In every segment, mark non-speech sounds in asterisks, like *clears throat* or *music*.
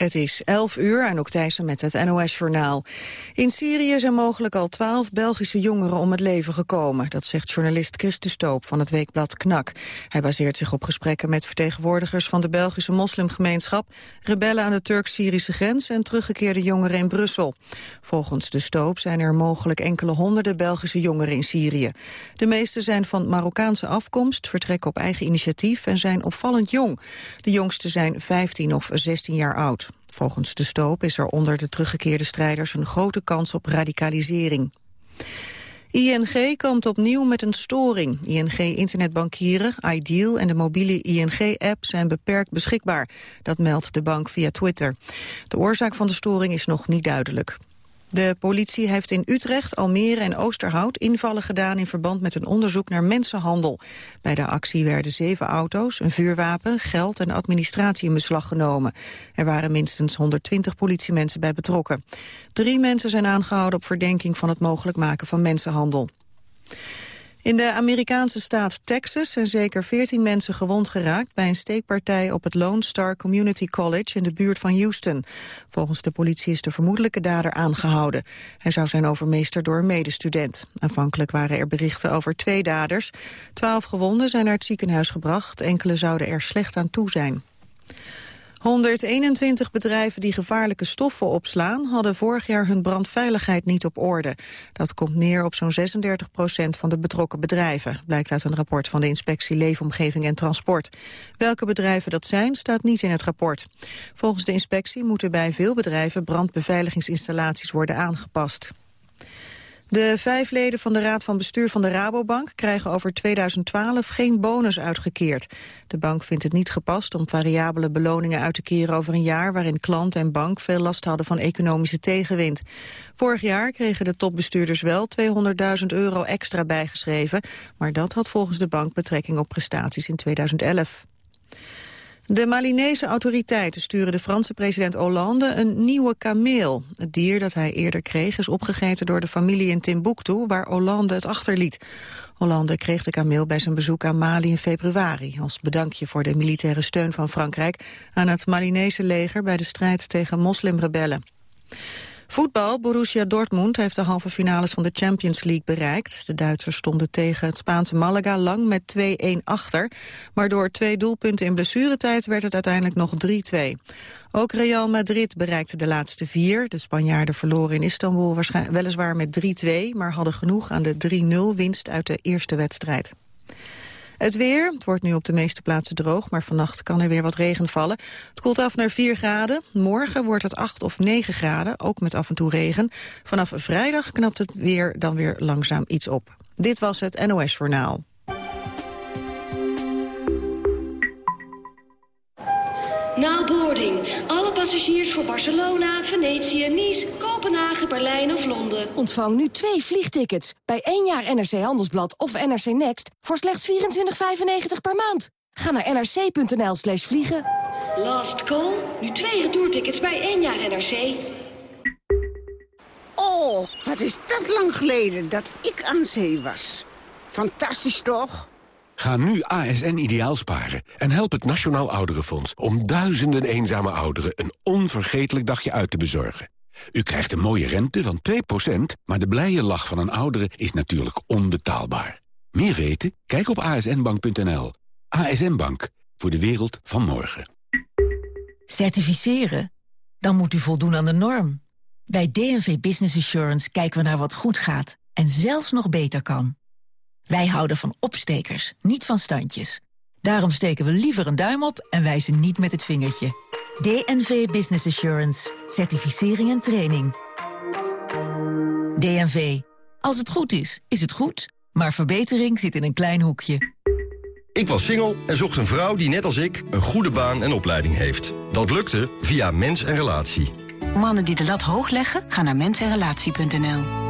Het is 11 uur en ook Thijssen met het NOS-journaal. In Syrië zijn mogelijk al twaalf Belgische jongeren om het leven gekomen. Dat zegt journalist Chris de Stoop van het weekblad KNAK. Hij baseert zich op gesprekken met vertegenwoordigers van de Belgische moslimgemeenschap... rebellen aan de Turk-Syrische grens en teruggekeerde jongeren in Brussel. Volgens de Stoop zijn er mogelijk enkele honderden Belgische jongeren in Syrië. De meeste zijn van Marokkaanse afkomst, vertrekken op eigen initiatief... en zijn opvallend jong. De jongste zijn 15 of 16 jaar oud. Volgens de Stoop is er onder de teruggekeerde strijders een grote kans op radicalisering. ING komt opnieuw met een storing. ING Internetbankieren, Ideal en de mobiele ING-app zijn beperkt beschikbaar. Dat meldt de bank via Twitter. De oorzaak van de storing is nog niet duidelijk. De politie heeft in Utrecht, Almere en Oosterhout invallen gedaan in verband met een onderzoek naar mensenhandel. Bij de actie werden zeven auto's, een vuurwapen, geld en administratie in beslag genomen. Er waren minstens 120 politiemensen bij betrokken. Drie mensen zijn aangehouden op verdenking van het mogelijk maken van mensenhandel. In de Amerikaanse staat Texas zijn zeker 14 mensen gewond geraakt bij een steekpartij op het Lone Star Community College in de buurt van Houston. Volgens de politie is de vermoedelijke dader aangehouden. Hij zou zijn overmeesterd door een medestudent. Aanvankelijk waren er berichten over twee daders. Twaalf gewonden zijn naar het ziekenhuis gebracht. Enkele zouden er slecht aan toe zijn. 121 bedrijven die gevaarlijke stoffen opslaan... hadden vorig jaar hun brandveiligheid niet op orde. Dat komt neer op zo'n 36 procent van de betrokken bedrijven... blijkt uit een rapport van de Inspectie Leefomgeving en Transport. Welke bedrijven dat zijn, staat niet in het rapport. Volgens de inspectie moeten bij veel bedrijven... brandbeveiligingsinstallaties worden aangepast. De vijf leden van de Raad van Bestuur van de Rabobank krijgen over 2012 geen bonus uitgekeerd. De bank vindt het niet gepast om variabele beloningen uit te keren over een jaar waarin klant en bank veel last hadden van economische tegenwind. Vorig jaar kregen de topbestuurders wel 200.000 euro extra bijgeschreven, maar dat had volgens de bank betrekking op prestaties in 2011. De Malinese autoriteiten sturen de Franse president Hollande een nieuwe kameel. Het dier dat hij eerder kreeg is opgegeten door de familie in Timbuktu, waar Hollande het achterliet. Hollande kreeg de kameel bij zijn bezoek aan Mali in februari... als bedankje voor de militaire steun van Frankrijk aan het Malinese leger bij de strijd tegen moslimrebellen. Voetbal, Borussia Dortmund heeft de halve finales van de Champions League bereikt. De Duitsers stonden tegen het Spaanse Malaga lang met 2-1 achter. Maar door twee doelpunten in blessuretijd werd het uiteindelijk nog 3-2. Ook Real Madrid bereikte de laatste vier. De Spanjaarden verloren in Istanbul weliswaar met 3-2... maar hadden genoeg aan de 3-0 winst uit de eerste wedstrijd. Het weer, het wordt nu op de meeste plaatsen droog, maar vannacht kan er weer wat regen vallen. Het koelt af naar 4 graden. Morgen wordt het 8 of 9 graden, ook met af en toe regen. Vanaf vrijdag knapt het weer dan weer langzaam iets op. Dit was het NOS Journaal. Now boarding. Passagiers voor Barcelona, Venetië, Nice, Kopenhagen, Berlijn of Londen. Ontvang nu twee vliegtickets bij één jaar NRC Handelsblad of NRC Next voor slechts 24,95 per maand. Ga naar nrc.nl slash vliegen. Last call. Nu twee retourtickets bij één jaar NRC. Oh, wat is dat lang geleden dat ik aan zee was. Fantastisch toch? Ga nu ASN ideaal sparen en help het Nationaal Ouderenfonds... om duizenden eenzame ouderen een onvergetelijk dagje uit te bezorgen. U krijgt een mooie rente van 2%, maar de blije lach van een oudere is natuurlijk onbetaalbaar. Meer weten? Kijk op asnbank.nl. ASN Bank, voor de wereld van morgen. Certificeren? Dan moet u voldoen aan de norm. Bij DNV Business Assurance kijken we naar wat goed gaat en zelfs nog beter kan. Wij houden van opstekers, niet van standjes. Daarom steken we liever een duim op en wijzen niet met het vingertje. DNV Business Assurance. Certificering en training. DNV. Als het goed is, is het goed. Maar verbetering zit in een klein hoekje. Ik was single en zocht een vrouw die net als ik een goede baan en opleiding heeft. Dat lukte via Mens en Relatie. Mannen die de lat hoog leggen, gaan naar mensenrelatie.nl.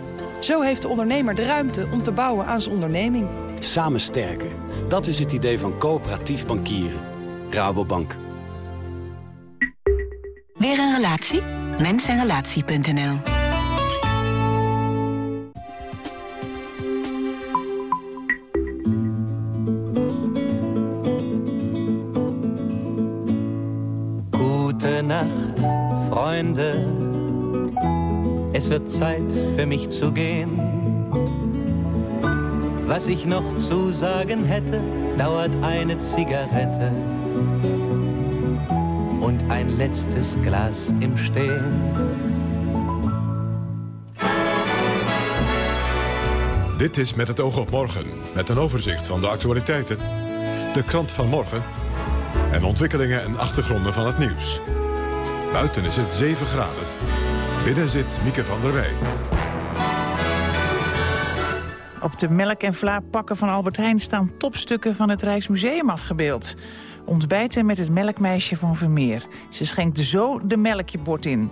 Zo heeft de ondernemer de ruimte om te bouwen aan zijn onderneming. Samen sterker. Dat is het idee van coöperatief bankieren. Rabobank. Weer een relatie? Mensenrelatie.nl Gute Nacht, Freunde. Es wird Zeit für mich zu gehen. Was ich noch zu sagen hätte, dauert eine Zigarette und ein letztes Glas im Stehen. Dit is Met het oog op morgen, met een overzicht van de actualiteiten, de krant van morgen en ontwikkelingen en achtergronden van het nieuws. Buiten is het 7 graden. Binnen zit Mieke van der Wij. Op de melk- en vlaapakken van Albert Heijn staan topstukken van het Rijksmuseum afgebeeld. Ontbijten met het melkmeisje van Vermeer. Ze schenkt zo de melkjebord in.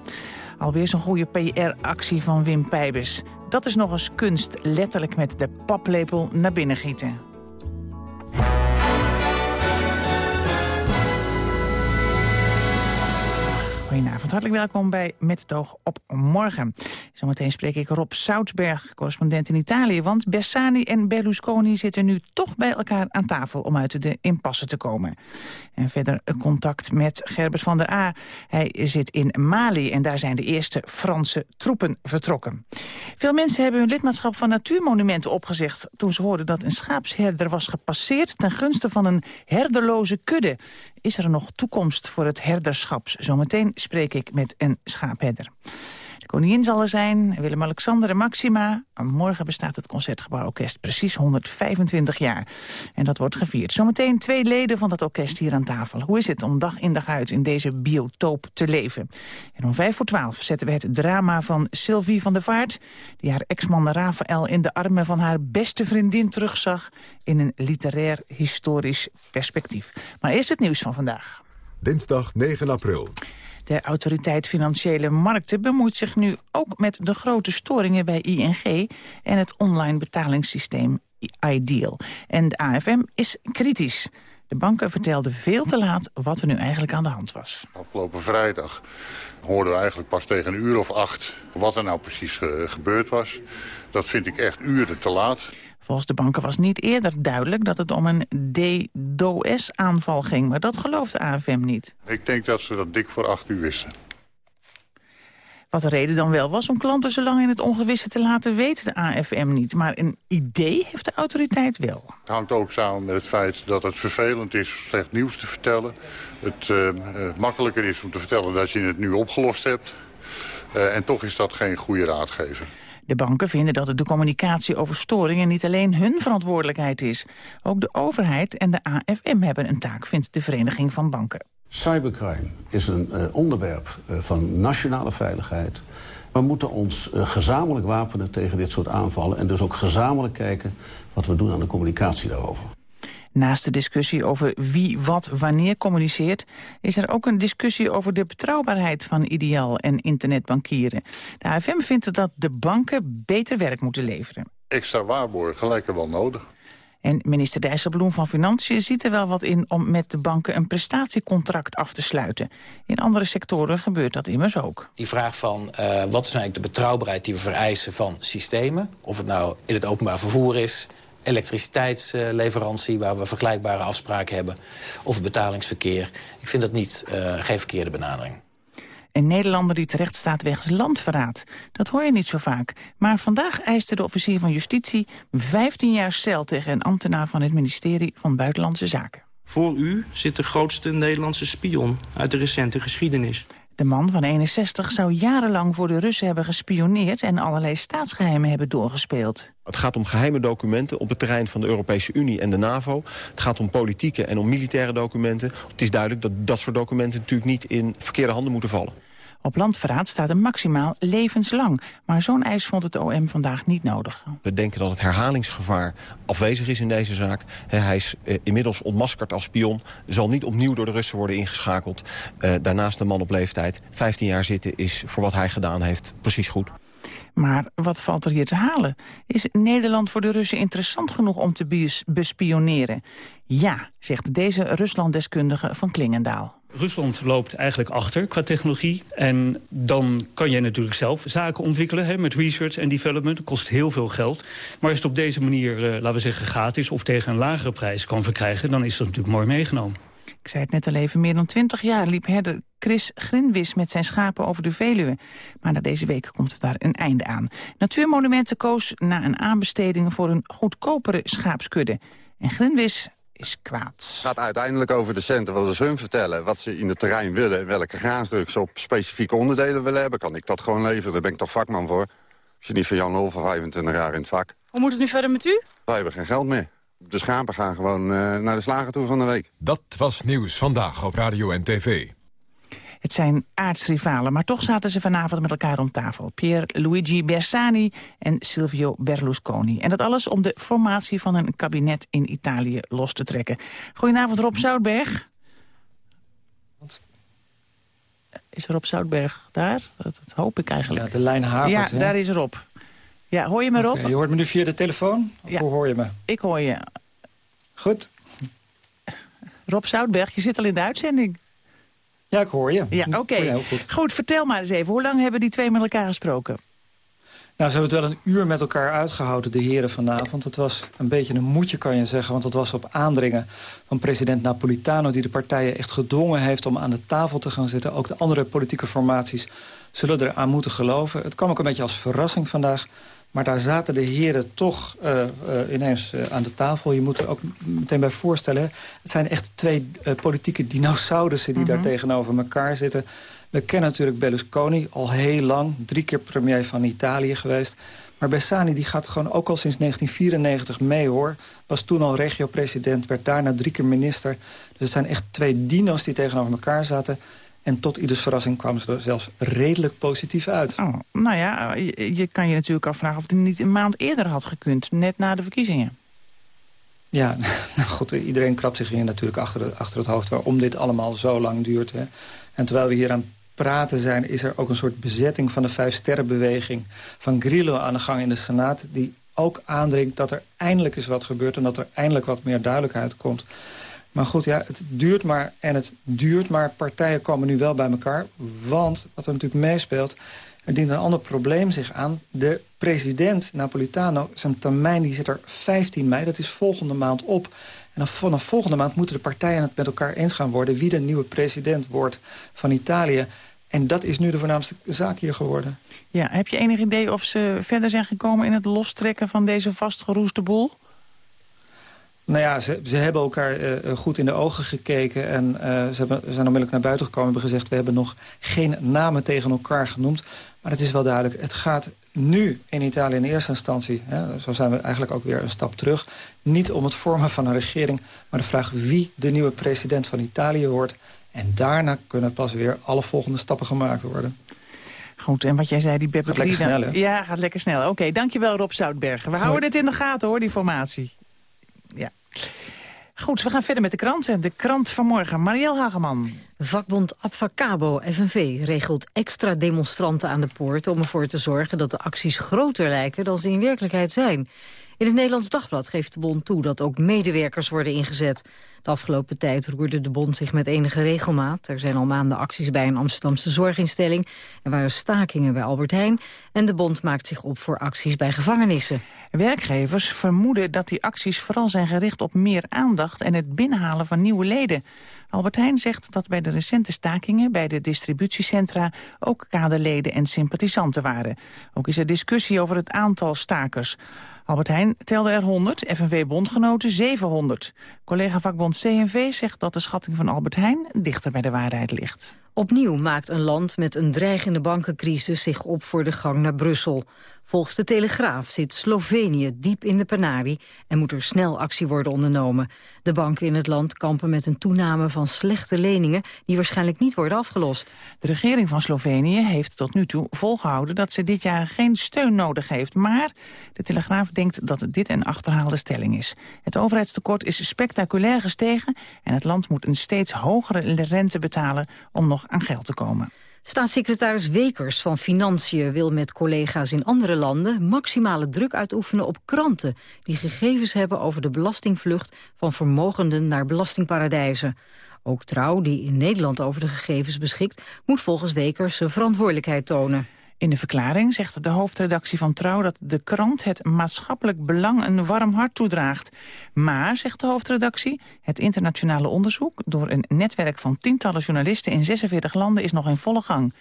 Alweer zo'n goede PR-actie van Wim Pijbes. Dat is nog eens kunst, letterlijk met de paplepel naar binnen gieten. Hartelijk welkom bij Met het oog op morgen. Zometeen spreek ik Rob Soutsberg, correspondent in Italië... want Bersani en Berlusconi zitten nu toch bij elkaar aan tafel... om uit de impasse te komen. En verder contact met Gerbert van der A. Hij zit in Mali en daar zijn de eerste Franse troepen vertrokken. Veel mensen hebben hun lidmaatschap van natuurmonumenten opgezegd... toen ze hoorden dat een schaapsherder was gepasseerd... ten gunste van een herderloze kudde. Is er nog toekomst voor het herderschap? Zometeen spreek ik met een schaapherder. Koningin zal er zijn, Willem-Alexander en Maxima. Morgen bestaat het Concertgebouworkest precies 125 jaar. En dat wordt gevierd. Zometeen twee leden van dat orkest hier aan tafel. Hoe is het om dag in dag uit in deze biotoop te leven? En om vijf voor twaalf zetten we het drama van Sylvie van der Vaart... die haar ex-man Rafael in de armen van haar beste vriendin terugzag... in een literair historisch perspectief. Maar eerst het nieuws van vandaag. Dinsdag 9 april. De autoriteit Financiële Markten bemoeit zich nu ook met de grote storingen bij ING en het online betalingssysteem Ideal. En de AFM is kritisch. De banken vertelden veel te laat wat er nu eigenlijk aan de hand was. Afgelopen vrijdag hoorden we eigenlijk pas tegen een uur of acht wat er nou precies gebeurd was. Dat vind ik echt uren te laat. Volgens de banken was niet eerder duidelijk dat het om een DDoS-aanval ging. Maar dat gelooft de AFM niet. Ik denk dat ze dat dik voor acht uur wisten. Wat de reden dan wel was om klanten zo lang in het ongewisse te laten weten de AFM niet. Maar een idee heeft de autoriteit wel. Het hangt ook samen met het feit dat het vervelend is slecht nieuws te vertellen. Het uh, makkelijker is om te vertellen dat je het nu opgelost hebt. Uh, en toch is dat geen goede raadgever. De banken vinden dat de communicatie over storingen niet alleen hun verantwoordelijkheid is. Ook de overheid en de AFM hebben een taak, vindt de Vereniging van Banken. Cybercrime is een uh, onderwerp uh, van nationale veiligheid. We moeten ons uh, gezamenlijk wapenen tegen dit soort aanvallen... en dus ook gezamenlijk kijken wat we doen aan de communicatie daarover. Naast de discussie over wie wat wanneer communiceert... is er ook een discussie over de betrouwbaarheid van ideaal en internetbankieren. De AFM vindt dat de banken beter werk moeten leveren. Extra waarborgen lijken wel nodig. En minister Dijsselbloem van Financiën ziet er wel wat in... om met de banken een prestatiecontract af te sluiten. In andere sectoren gebeurt dat immers ook. Die vraag van uh, wat is nou eigenlijk de betrouwbaarheid die we vereisen van systemen... of het nou in het openbaar vervoer is elektriciteitsleverantie... waar we vergelijkbare afspraken hebben, of betalingsverkeer. Ik vind dat niet, uh, geen verkeerde benadering. Een Nederlander die terecht staat wegens landverraad. Dat hoor je niet zo vaak. Maar vandaag eiste de officier van Justitie 15 jaar cel... tegen een ambtenaar van het ministerie van Buitenlandse Zaken. Voor u zit de grootste Nederlandse spion uit de recente geschiedenis. De man van 61 zou jarenlang voor de Russen hebben gespioneerd... en allerlei staatsgeheimen hebben doorgespeeld. Het gaat om geheime documenten op het terrein van de Europese Unie en de NAVO. Het gaat om politieke en om militaire documenten. Het is duidelijk dat dat soort documenten natuurlijk niet in verkeerde handen moeten vallen. Op landverraad staat een maximaal levenslang. Maar zo'n eis vond het OM vandaag niet nodig. We denken dat het herhalingsgevaar afwezig is in deze zaak. Hij is eh, inmiddels ontmaskerd als spion. Zal niet opnieuw door de Russen worden ingeschakeld. Uh, daarnaast een man op leeftijd. 15 jaar zitten is voor wat hij gedaan heeft precies goed. Maar wat valt er hier te halen? Is Nederland voor de Russen interessant genoeg om te bespioneren? Ja, zegt deze Ruslanddeskundige van Klingendaal. Rusland loopt eigenlijk achter qua technologie. En dan kan je natuurlijk zelf zaken ontwikkelen hè, met research en development. Dat kost heel veel geld. Maar als het op deze manier, uh, laten we zeggen, gratis... of tegen een lagere prijs kan verkrijgen... dan is dat natuurlijk mooi meegenomen. Ik zei het net al even, meer dan twintig jaar liep herder Chris Grinwis met zijn schapen over de Veluwe. Maar na deze week komt het daar een einde aan. Natuurmonumenten koos na een aanbesteding voor een goedkopere schaapskudde. En Grinwis is kwaad. Het gaat uiteindelijk over de centen. Wat ze hun vertellen, wat ze in het terrein willen... welke graansdruk ze op specifieke onderdelen willen hebben... kan ik dat gewoon leveren. Daar ben ik toch vakman voor. Ik zit niet van Jan Hol van 25 jaar in het vak. Hoe moet het nu verder met u? Wij hebben geen geld meer. De schapen gaan gewoon uh, naar de slager toe van de week. Dat was Nieuws Vandaag op Radio en TV. Het zijn aardsrivalen, maar toch zaten ze vanavond met elkaar om tafel. Pier Luigi Bersani en Silvio Berlusconi. En dat alles om de formatie van een kabinet in Italië los te trekken. Goedenavond Rob Zoutberg. Is Rob Zoutberg daar? Dat, hoop ik eigenlijk. Ja, de lijn hapert. Ja, daar is Rob. Ja, hoor je me Rob? Okay, je hoort me nu via de telefoon? Of ja, hoe hoor je me? Ik hoor je. Goed. Rob Zoutberg, je zit al in de uitzending. Ja, ik hoor je. Ja, oké. Goed. goed, vertel maar eens even. Hoe lang hebben die twee met elkaar gesproken? Nou, ze hebben het wel een uur met elkaar uitgehouden, de heren vanavond. Het was een beetje een moedje, kan je zeggen. Want het was op aandringen van president Napolitano... die de partijen echt gedwongen heeft om aan de tafel te gaan zitten. Ook de andere politieke formaties zullen eraan moeten geloven. Het kwam ook een beetje als verrassing vandaag. Maar daar zaten de heren toch uh, uh, ineens uh, aan de tafel. Je moet er ook meteen bij voorstellen... het zijn echt twee politieke dinosaurussen die mm -hmm. daar tegenover elkaar zitten. We kennen natuurlijk Berlusconi al heel lang. Drie keer premier van Italië geweest. Maar Bersani die gaat gewoon ook al sinds 1994 mee, hoor. Was toen al regio-president, werd daarna drie keer minister. Dus het zijn echt twee dino's die tegenover elkaar zaten... En tot ieders verrassing kwamen ze er zelfs redelijk positief uit. Oh, nou ja, je, je, kan je natuurlijk afvragen of het niet een maand eerder had gekund. Net na de verkiezingen. Ja, *laughs* nou goed, iedereen krabt zich hier natuurlijk achter, achter het hoofd... waarom dit allemaal zo lang duurt. Hè. En terwijl we hier aan het praten zijn... is er ook een soort bezetting van de Vijfsterrenbeweging... van Grillo aan de gang in de Senaat... die ook aandringt dat er eindelijk eens wat gebeurt... en dat er eindelijk wat meer duidelijkheid komt... Maar goed, ja, het duurt maar en het duurt maar. Partijen komen nu wel bij elkaar. Want, wat er natuurlijk meespeelt... er dient een ander probleem zich aan. De president, Napolitano, zijn termijn die zit er 15 mei. Dat is volgende maand op. En vanaf volgende maand moeten de partijen het met elkaar eens gaan worden... wie de nieuwe president wordt van Italië. En dat is nu de voornaamste zaak hier geworden. Ja, heb je enig idee of ze verder zijn gekomen... in het lostrekken van deze vastgeroeste boel? Nou ja, ze, ze hebben elkaar uh, goed in de ogen gekeken... en uh, ze, hebben, ze zijn onmiddellijk naar buiten gekomen en hebben gezegd... we hebben nog geen namen tegen elkaar genoemd. Maar het is wel duidelijk, het gaat nu in Italië in eerste instantie... Hè, zo zijn we eigenlijk ook weer een stap terug... niet om het vormen van een regering... maar de vraag wie de nieuwe president van Italië wordt... en daarna kunnen pas weer alle volgende stappen gemaakt worden. Goed, en wat jij zei, die Beppe Gaat lekker snel, hè? Ja, gaat lekker snel. Oké, okay, dankjewel Rob Zoutbergen. We houden dit in de gaten, hoor, die formatie. Ja. Goed, we gaan verder met de krant. De krant van morgen. Marielle Hageman. Vakbond Abfacabo FNV regelt extra demonstranten aan de poort... om ervoor te zorgen dat de acties groter lijken dan ze in werkelijkheid zijn. In het Nederlands Dagblad geeft de bond toe dat ook medewerkers worden ingezet. De afgelopen tijd roerde de bond zich met enige regelmaat. Er zijn al maanden acties bij een Amsterdamse zorginstelling. Er waren stakingen bij Albert Heijn. En de bond maakt zich op voor acties bij gevangenissen. Werkgevers vermoeden dat die acties vooral zijn gericht op meer aandacht... en het binnenhalen van nieuwe leden. Albert Heijn zegt dat bij de recente stakingen bij de distributiecentra ook kaderleden en sympathisanten waren. Ook is er discussie over het aantal stakers. Albert Heijn telde er 100, FNV-bondgenoten 700. Collega vakbond CNV zegt dat de schatting van Albert Heijn dichter bij de waarheid ligt. Opnieuw maakt een land met een dreigende bankencrisis zich op voor de gang naar Brussel. Volgens de Telegraaf zit Slovenië diep in de penarie en moet er snel actie worden ondernomen. De banken in het land kampen met een toename van slechte leningen die waarschijnlijk niet worden afgelost. De regering van Slovenië heeft tot nu toe volgehouden dat ze dit jaar geen steun nodig heeft. Maar de Telegraaf denkt dat dit een achterhaalde stelling is. Het overheidstekort is spectaculair gestegen en het land moet een steeds hogere rente betalen om nog aan geld te komen. Staatssecretaris Wekers van Financiën wil met collega's in andere landen maximale druk uitoefenen op kranten die gegevens hebben over de belastingvlucht van vermogenden naar belastingparadijzen. Ook Trouw, die in Nederland over de gegevens beschikt, moet volgens Wekers zijn verantwoordelijkheid tonen. In de verklaring zegt de hoofdredactie van Trouw dat de krant het maatschappelijk belang een warm hart toedraagt. Maar, zegt de hoofdredactie, het internationale onderzoek door een netwerk van tientallen journalisten in 46 landen is nog in volle gang.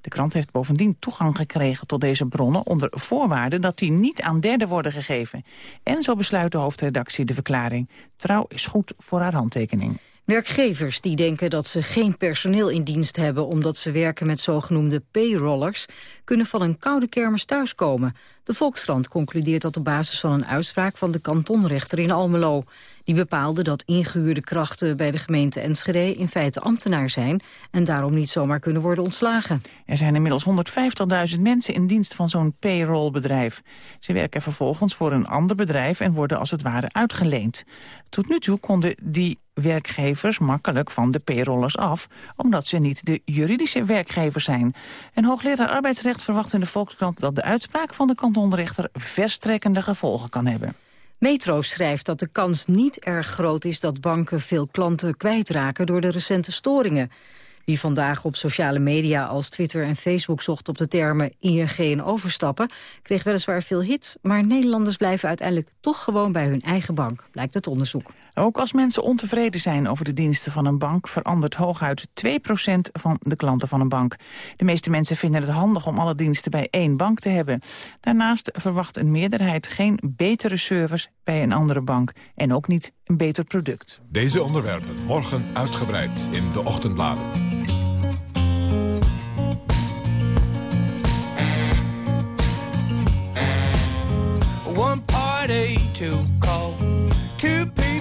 De krant heeft bovendien toegang gekregen tot deze bronnen onder voorwaarde dat die niet aan derden worden gegeven. En zo besluit de hoofdredactie de verklaring. Trouw is goed voor haar handtekening. Werkgevers die denken dat ze geen personeel in dienst hebben... omdat ze werken met zogenoemde payrollers... kunnen van een koude kermis thuiskomen. De Volkskrant concludeert dat op basis van een uitspraak... van de kantonrechter in Almelo. Die bepaalde dat ingehuurde krachten bij de gemeente Enschede... in feite ambtenaar zijn en daarom niet zomaar kunnen worden ontslagen. Er zijn inmiddels 150.000 mensen in dienst van zo'n payrollbedrijf. Ze werken vervolgens voor een ander bedrijf... en worden als het ware uitgeleend. Tot nu toe konden die werkgevers makkelijk van de payrollers af... omdat ze niet de juridische werkgevers zijn. Een hoogleraar arbeidsrecht verwacht in de Volkskrant... dat de uitspraak van de kantonrechter verstrekkende gevolgen kan hebben. Metro schrijft dat de kans niet erg groot is dat banken veel klanten kwijtraken door de recente storingen. Wie vandaag op sociale media als Twitter en Facebook zocht op de termen ING en overstappen, kreeg weliswaar veel hits, maar Nederlanders blijven uiteindelijk toch gewoon bij hun eigen bank, blijkt het onderzoek. Ook als mensen ontevreden zijn over de diensten van een bank... verandert hooguit 2% van de klanten van een bank. De meeste mensen vinden het handig om alle diensten bij één bank te hebben. Daarnaast verwacht een meerderheid geen betere service bij een andere bank. En ook niet een beter product. Deze onderwerpen morgen uitgebreid in de ochtendbladen. One party two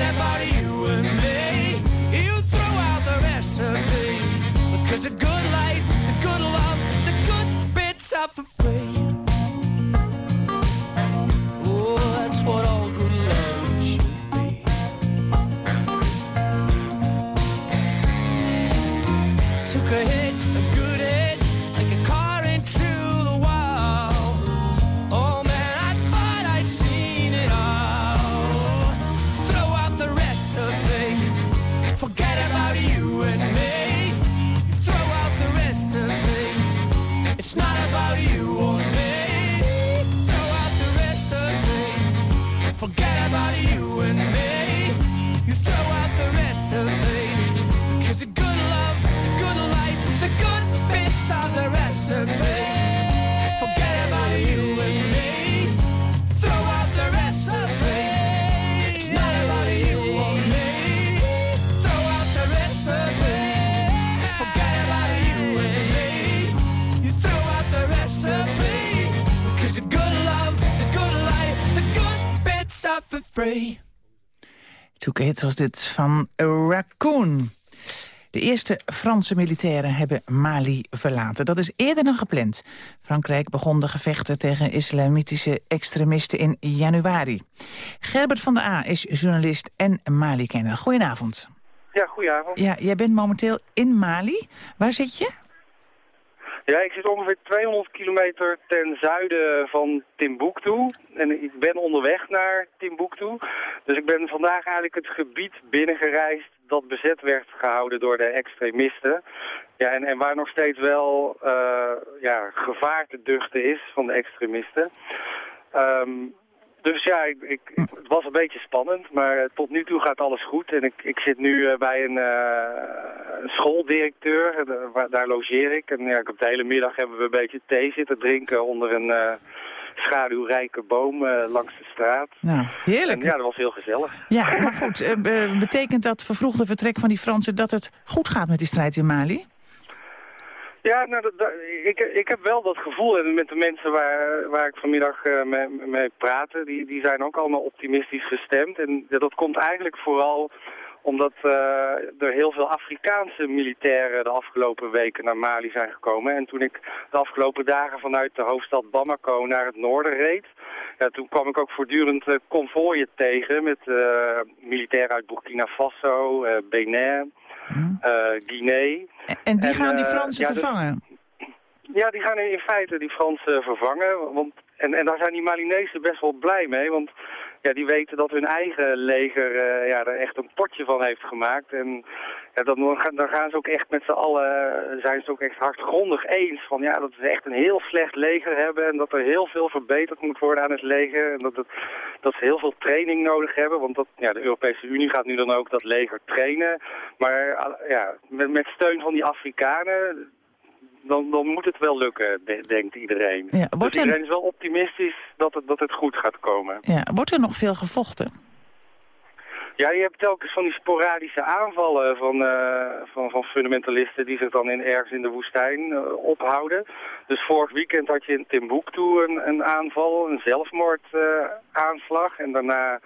anybody you. It was dit van Raccoon. De eerste Franse militairen hebben Mali verlaten. Dat is eerder dan gepland. Frankrijk begon de gevechten tegen islamitische extremisten in januari. Gerbert van der A is journalist en Mali-kenner. Goedenavond. Ja, goedenavond. Ja, jij bent momenteel in Mali. Waar zit je? Ja, ik zit ongeveer 200 kilometer ten zuiden van Timbuktu. En ik ben onderweg naar Timbuktu. Dus ik ben vandaag eigenlijk het gebied binnengereisd dat bezet werd gehouden door de extremisten. Ja, en, en waar nog steeds wel uh, ja, gevaar te duchten is van de extremisten. Um, dus ja, ik, ik, het was een beetje spannend, maar tot nu toe gaat alles goed. En ik, ik zit nu uh, bij een, uh, een schooldirecteur, uh, daar logeer ik. En ja, op de hele middag hebben we een beetje thee zitten drinken onder een schaduwrijke boom langs de straat. Nou, heerlijk. En, ja, dat was heel gezellig. Ja, maar goed, betekent dat vervroegde vertrek van die Fransen dat het goed gaat met die strijd in Mali? Ja, nou, dat, ik, ik heb wel dat gevoel. En met de mensen waar, waar ik vanmiddag uh, mee, mee praatte, die, die zijn ook allemaal optimistisch gestemd. En dat komt eigenlijk vooral omdat uh, er heel veel Afrikaanse militairen de afgelopen weken naar Mali zijn gekomen. En toen ik de afgelopen dagen vanuit de hoofdstad Bamako naar het noorden reed... Ja, toen kwam ik ook voortdurend uh, tegen met uh, militairen uit Burkina Faso, Benin, Guinea. En die gaan die Fransen ja, vervangen? Ja, die gaan in feite die Fransen vervangen. Want, en, en daar zijn die Malinezen best wel blij mee, want ja, die weten dat hun eigen leger uh, ja, er echt een potje van heeft gemaakt. En ja, dan, gaan ze ook echt met z'n allen, zijn ze ook echt hardgrondig eens van ja, dat ze echt een heel slecht leger hebben en dat er heel veel verbeterd moet worden aan het leger. En dat, het, dat ze heel veel training nodig hebben, want dat, ja, de Europese Unie gaat nu dan ook dat leger trainen. Maar ja, met, met steun van die Afrikanen, dan, dan moet het wel lukken, de, denkt iedereen. Ja, dus iedereen is wel optimistisch dat het, dat het goed gaat komen. Ja, wordt er nog veel gevochten? Ja, je hebt telkens van die sporadische aanvallen van, uh, van, van fundamentalisten die zich dan in, ergens in de woestijn uh, ophouden. Dus vorig weekend had je in Timbuktu een, een aanval, een zelfmoordaanslag. Uh, en daarna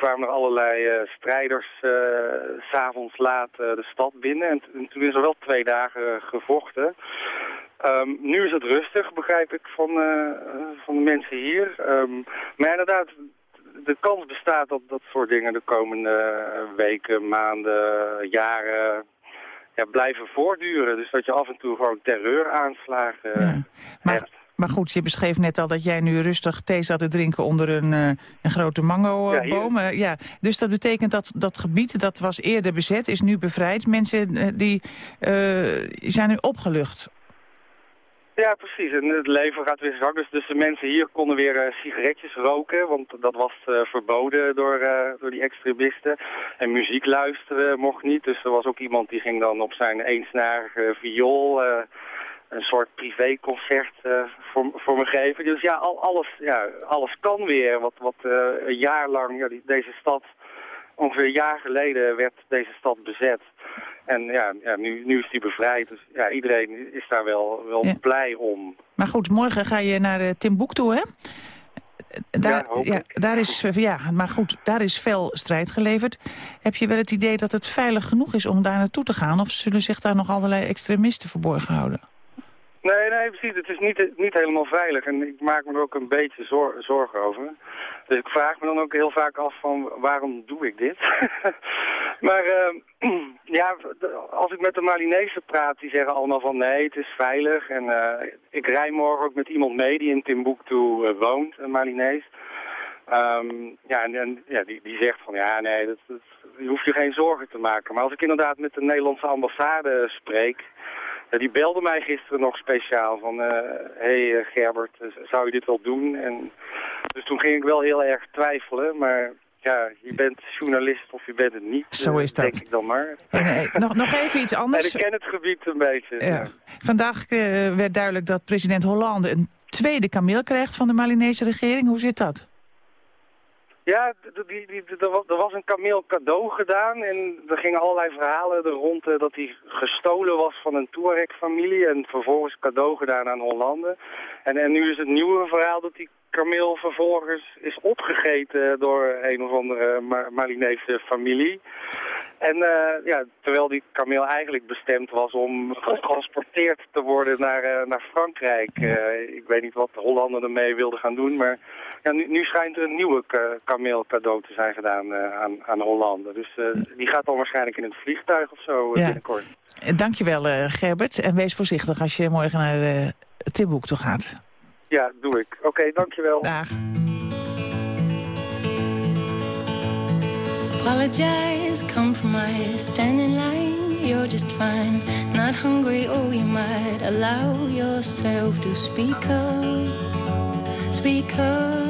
kwamen er allerlei strijders s'avonds laat de stad binnen. En, en, toen is er wel twee dagen gevochten. Um, nu is het rustig, begrijp ik, van, van de mensen hier. Um, maar inderdaad, de kans bestaat dat dat soort dingen de komende weken, maanden, jaren ja, blijven voortduren. Dus dat je af en toe gewoon terreuraanslagen ja. maar, hebt. Maar goed, je beschreef net al dat jij nu rustig thee zat te drinken onder een, uh, een grote mangoboom. Ja, ja, dus dat betekent dat dat gebied, dat was eerder bezet, is nu bevrijd. Mensen uh, die zijn nu opgelucht. Ja, precies. En het leven gaat weer zak. Dus, dus de mensen hier konden weer uh, sigaretjes roken, want dat was uh, verboden door, uh, door die extremisten. En muziek luisteren mocht niet. Dus er was ook iemand die ging dan op zijn eensnarige viool een soort privéconcert voor, voor me geven. Dus ja, al, alles, ja, alles kan weer. Wat, wat een jaar lang, ja, die, deze stad, ongeveer een jaar geleden werd deze stad bezet. En ja, ja nu, nu is die bevrijd. Dus ja, iedereen is daar wel, wel ja. blij om. Maar goed, morgen ga je naar uh, Timbuktu, hè? Daar, ja, ja, daar is, ja, maar goed, daar is veel strijd geleverd. Heb je wel het idee dat het veilig genoeg is om daar naartoe te gaan? Of zullen zich daar nog allerlei extremisten verborgen houden? Nee, nee, precies. Het is niet, niet helemaal veilig. En ik maak me er ook een beetje zor zorgen over. Dus ik vraag me dan ook heel vaak af van waarom doe ik dit? *laughs* maar uh, *clears throat* ja, als ik met de Malinezen praat, die zeggen allemaal van nee, het is veilig. En uh, ik rij morgen ook met iemand mee die in Timbuktu uh, woont, een Malinees. Um, ja, en, ja, die, die zegt van ja, nee, dat, dat, je hoeft je geen zorgen te maken. Maar als ik inderdaad met de Nederlandse ambassade spreek... Die belde mij gisteren nog speciaal van... Hé hey, uh, Gerbert, zou je dit wel doen? En, dus toen ging ik wel heel erg twijfelen, maar... Ja, je bent journalist of je bent het niet. Zo is dat. Denk ik dan maar. Nog, nog even iets *laughs* anders. ik ken het gebied een beetje. Ja. Ja. Vandaag werd duidelijk dat president Hollande een tweede kameel krijgt van de Malinese regering. Hoe zit dat? Ja, er was een kameel cadeau gedaan en er gingen allerlei verhalen er rond uh, dat hij gestolen was van een Touareg-familie en vervolgens cadeau gedaan aan Hollande. En, en nu is het nieuwe verhaal dat die kameel vervolgens is opgegeten door een of andere Malinese familie. En uh, ja, terwijl die kameel eigenlijk bestemd was om getransporteerd te worden naar, uh, naar Frankrijk. Ik weet niet wat de Hollanden ermee wilden gaan doen, maar ja, nu, nu schijnt er een nieuwe kameel cadeau te zijn gedaan aan, aan Hollanden. Dus die gaat dan waarschijnlijk in het vliegtuig of zo ja. binnenkort. Dankjewel Gerbert en wees voorzichtig als je morgen naar Timboek toe gaat. Ja, doe ik. Oké, okay, dankjewel. Dag. Apologize, compromise, stand in line, you're just fine. Not hungry, or you might allow yourself to speak up. Speak up.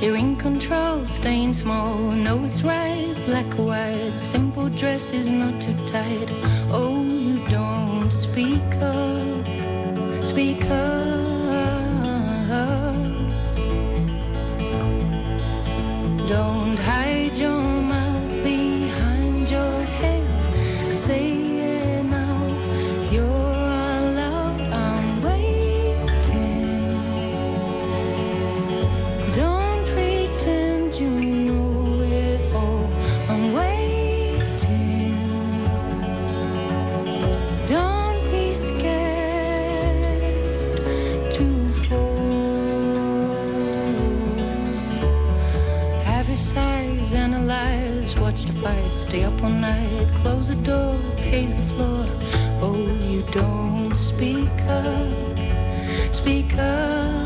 You're in control, staying small, know it's right, black or white. Simple dress is not too tight. Oh, you don't speak up, speak up. Don't hide your stay up all night, close the door, pace the floor. Oh, you don't speak up, speak up.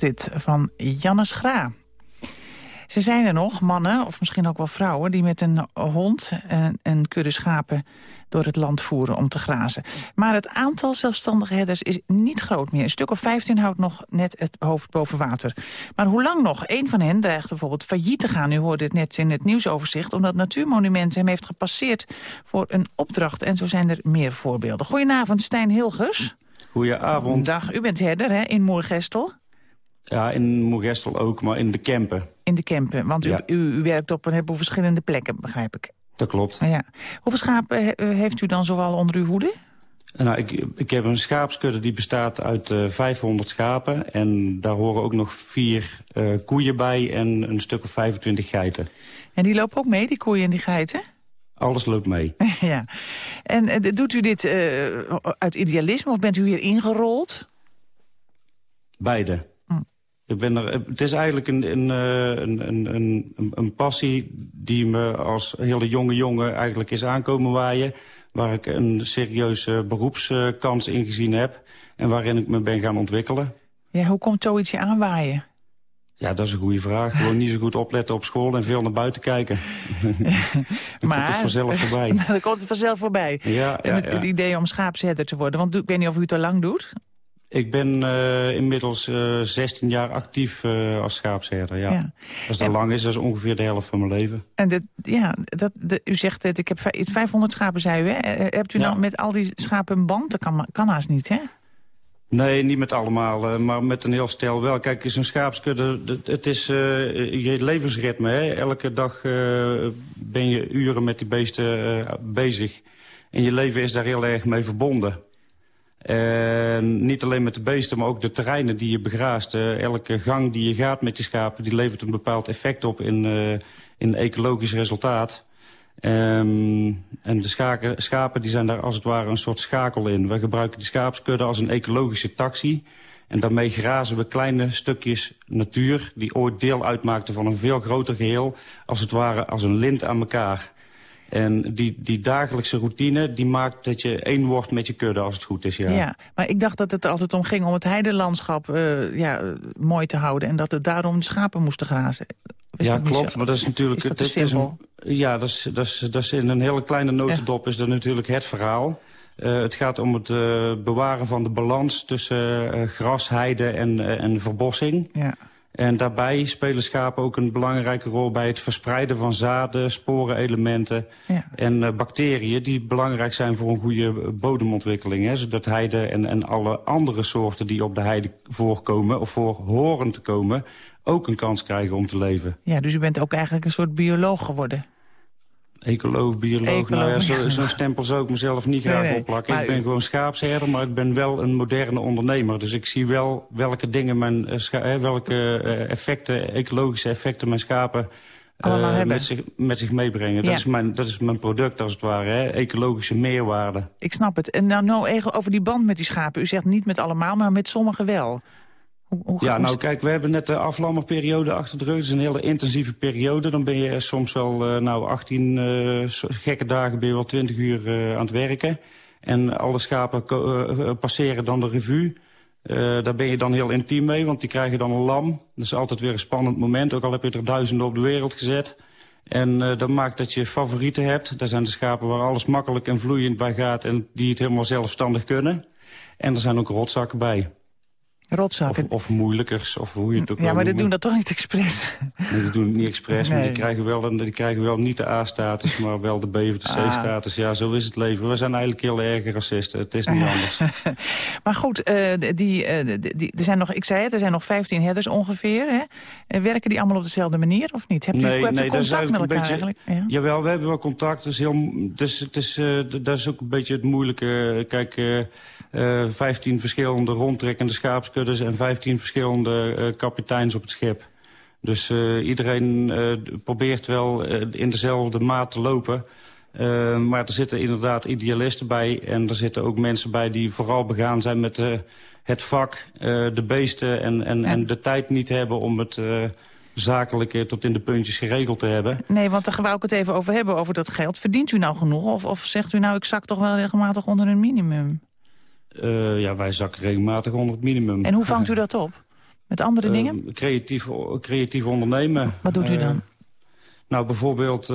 Was dit van Jannes Gra. Ze zijn er nog, mannen, of misschien ook wel vrouwen... die met een hond en een kudde schapen door het land voeren om te grazen. Maar het aantal zelfstandige herders is niet groot meer. Een stuk of 15 houdt nog net het hoofd boven water. Maar hoe lang nog? Een van hen dreigt bijvoorbeeld failliet te gaan. U hoorde het net in het nieuwsoverzicht... omdat Natuurmonument hem heeft gepasseerd voor een opdracht. En zo zijn er meer voorbeelden. Goedenavond, Stijn Hilgers. Goedenavond. Dag, u bent herder hè, in Moergestel. Ja, in Moergestel ook, maar in de Kempen. In de Kempen, want u, Ja. u, u werkt op een heleboel verschillende plekken, begrijp ik. Dat klopt. Ja. Hoeveel schapen he- heeft u dan zoal onder uw hoede? Nou, ik, ik heb een schaapskudde die bestaat uit eh 500 schapen. En daar horen ook nog vier eh, koeien bij en een stuk of 25 geiten. En die lopen ook mee, die koeien en die geiten? Alles loopt mee. *laughs* ja. En eh, doet u dit eh, uit idealisme of bent u hier ingerold? Beide. Ik ben er, het is eigenlijk een, een, eh, een, een, een, passie die me als hele jonge jongen eigenlijk is aankomen waaien. waar ik een serieuze beroepskans in gezien heb... en waarin ik me ben gaan ontwikkelen. Ja, hoe komt zoiets je aanwaaien? Ja, dat is een goede vraag. Gewoon niet zo goed opletten op school en veel naar buiten kijken. *laughs* dan maar, komt het vanzelf voorbij. *laughs* dan komt het vanzelf voorbij. Ja, het, het, idee om schaapsherder te worden. Want ik weet niet of u het al lang doet. Ik ben uh, inmiddels uh, 16 jaar actief uh, als schaapsherder, ja. ja. Als dat en, lang is, dat is ongeveer de helft van mijn leven. En dit, ja, dat, de, u zegt, het, ik heb 500 schapen, zei u, hè? Hebt u ja. nou met al die schapen een band? Dat kan, kan haast niet, hè? Nee, niet met allemaal, maar met een heel stel wel. Kijk, zo'n schaapskudde, het is je levensritme. Hè? Elke dag ben je uren met die beesten bezig. En je leven is daar heel erg mee verbonden. En niet alleen met de beesten, maar ook de terreinen die je begraast. elke gang die je gaat met je schapen, die levert een bepaald effect op in, in ecologisch resultaat. Um, en de schaken, schapen die zijn daar als het ware een soort schakel in. We gebruiken die schaapskudde als een ecologische taxi. En daarmee grazen we kleine stukjes natuur... die ooit deel uitmaakten van een veel groter geheel... als het ware als een lint aan elkaar. En die, die dagelijkse routine die maakt dat je één wordt met je kudde als het goed is. Ja, ja maar ik dacht dat het er altijd om ging om het heidelandschap uh, ja, mooi te houden... en dat het daarom de schapen moesten grazen. Is ja, klopt, maar dat is natuurlijk... Is dat is een, ja, dat is, dat, is, dat is in een hele kleine notendop is dat natuurlijk het verhaal. Uh, het gaat om het uh, bewaren van de balans tussen gras, heide en, en verbossing. Ja. En daarbij spelen schapen ook een belangrijke rol bij het verspreiden van zaden, sporenelementen ja. en uh, bacteriën die belangrijk zijn voor een goede bodemontwikkeling. Hè, zodat heide en, en alle andere soorten die op de heide voorkomen of voor horen te komen ook een kans krijgen om te leven. Ja, dus u bent ook eigenlijk een soort bioloog geworden. Ecoloog, bioloog, Ecoloog, nou ja, zo'n zo stempel zou ik mezelf niet graag nee, nee, opplakken. Ik ben u... gewoon schaapsherder, maar ik ben wel een moderne ondernemer. Dus ik zie wel welke dingen mijn, uh, welke uh, effecten, ecologische effecten mijn schapen uh, met, zich, met zich meebrengen. Ja. Dat, is mijn, dat is mijn product als het ware, hè? ecologische meerwaarde. Ik snap het. En nou, nou even over die band met die schapen. U zegt niet met allemaal, maar met sommigen wel. Hoe, ja, nou kijk, we hebben net de aflammerperiode achter de rug. Het is een hele intensieve periode. Dan ben je soms wel, uh, nou, 18 uh, gekke dagen ben je wel 20 uur uh, aan het werken. En alle schapen passeren dan de revue. daar ben je dan heel intiem mee, want die krijgen dan een lam. Dat is altijd weer een spannend moment, ook al heb je er duizenden op de wereld gezet. En dat maakt dat je favorieten hebt. Dat zijn de schapen waar alles makkelijk en vloeiend bij gaat... en die het helemaal zelfstandig kunnen. En er zijn ook rotzakken bij. Rotzakken. Of, of moeilijkers, of hoe je het ook Ja, maar die doen dat toch niet expres? Nee, die doen het niet expres, nee. maar die krijgen, wel, die krijgen wel niet de A-status, *laughs* maar wel de B of de C-status. Ah. Ja, zo is het leven. We zijn eigenlijk heel erg racisten. Het is niet *laughs* anders. maar goed, uh, die, uh, die, er zijn nog, ik zei het, er zijn nog 15 herders ongeveer. Hè? Uh, werken die allemaal op dezelfde manier of niet? Nee, nee, u contact met elkaar beetje, eigenlijk? Ja. Jawel, we hebben wel contact. Dus heel, dus, het is, dat is ook een beetje het moeilijke. Kijk... Uh, 15 verschillende rondtrekkende schaapskuddes en 15 verschillende uh, kapiteins op het schip. Dus uh, iedereen probeert wel in dezelfde maat te lopen. maar er zitten inderdaad idealisten bij. En er zitten ook mensen bij die vooral begaan zijn met het vak, de beesten... En, en, ja. en de tijd niet hebben om het zakelijk tot in de puntjes geregeld te hebben. Nee, want daar wou ik het even over hebben, over dat geld. Verdient u nou genoeg? Of, of zegt u nou, ik zak toch wel regelmatig onder een minimum? Uh, ja, wij zakken regelmatig onder het minimum. En hoe vangt u dat op? Met andere uh, dingen? Creatief, creatief ondernemen. Wat doet u dan? Uh, nou, bijvoorbeeld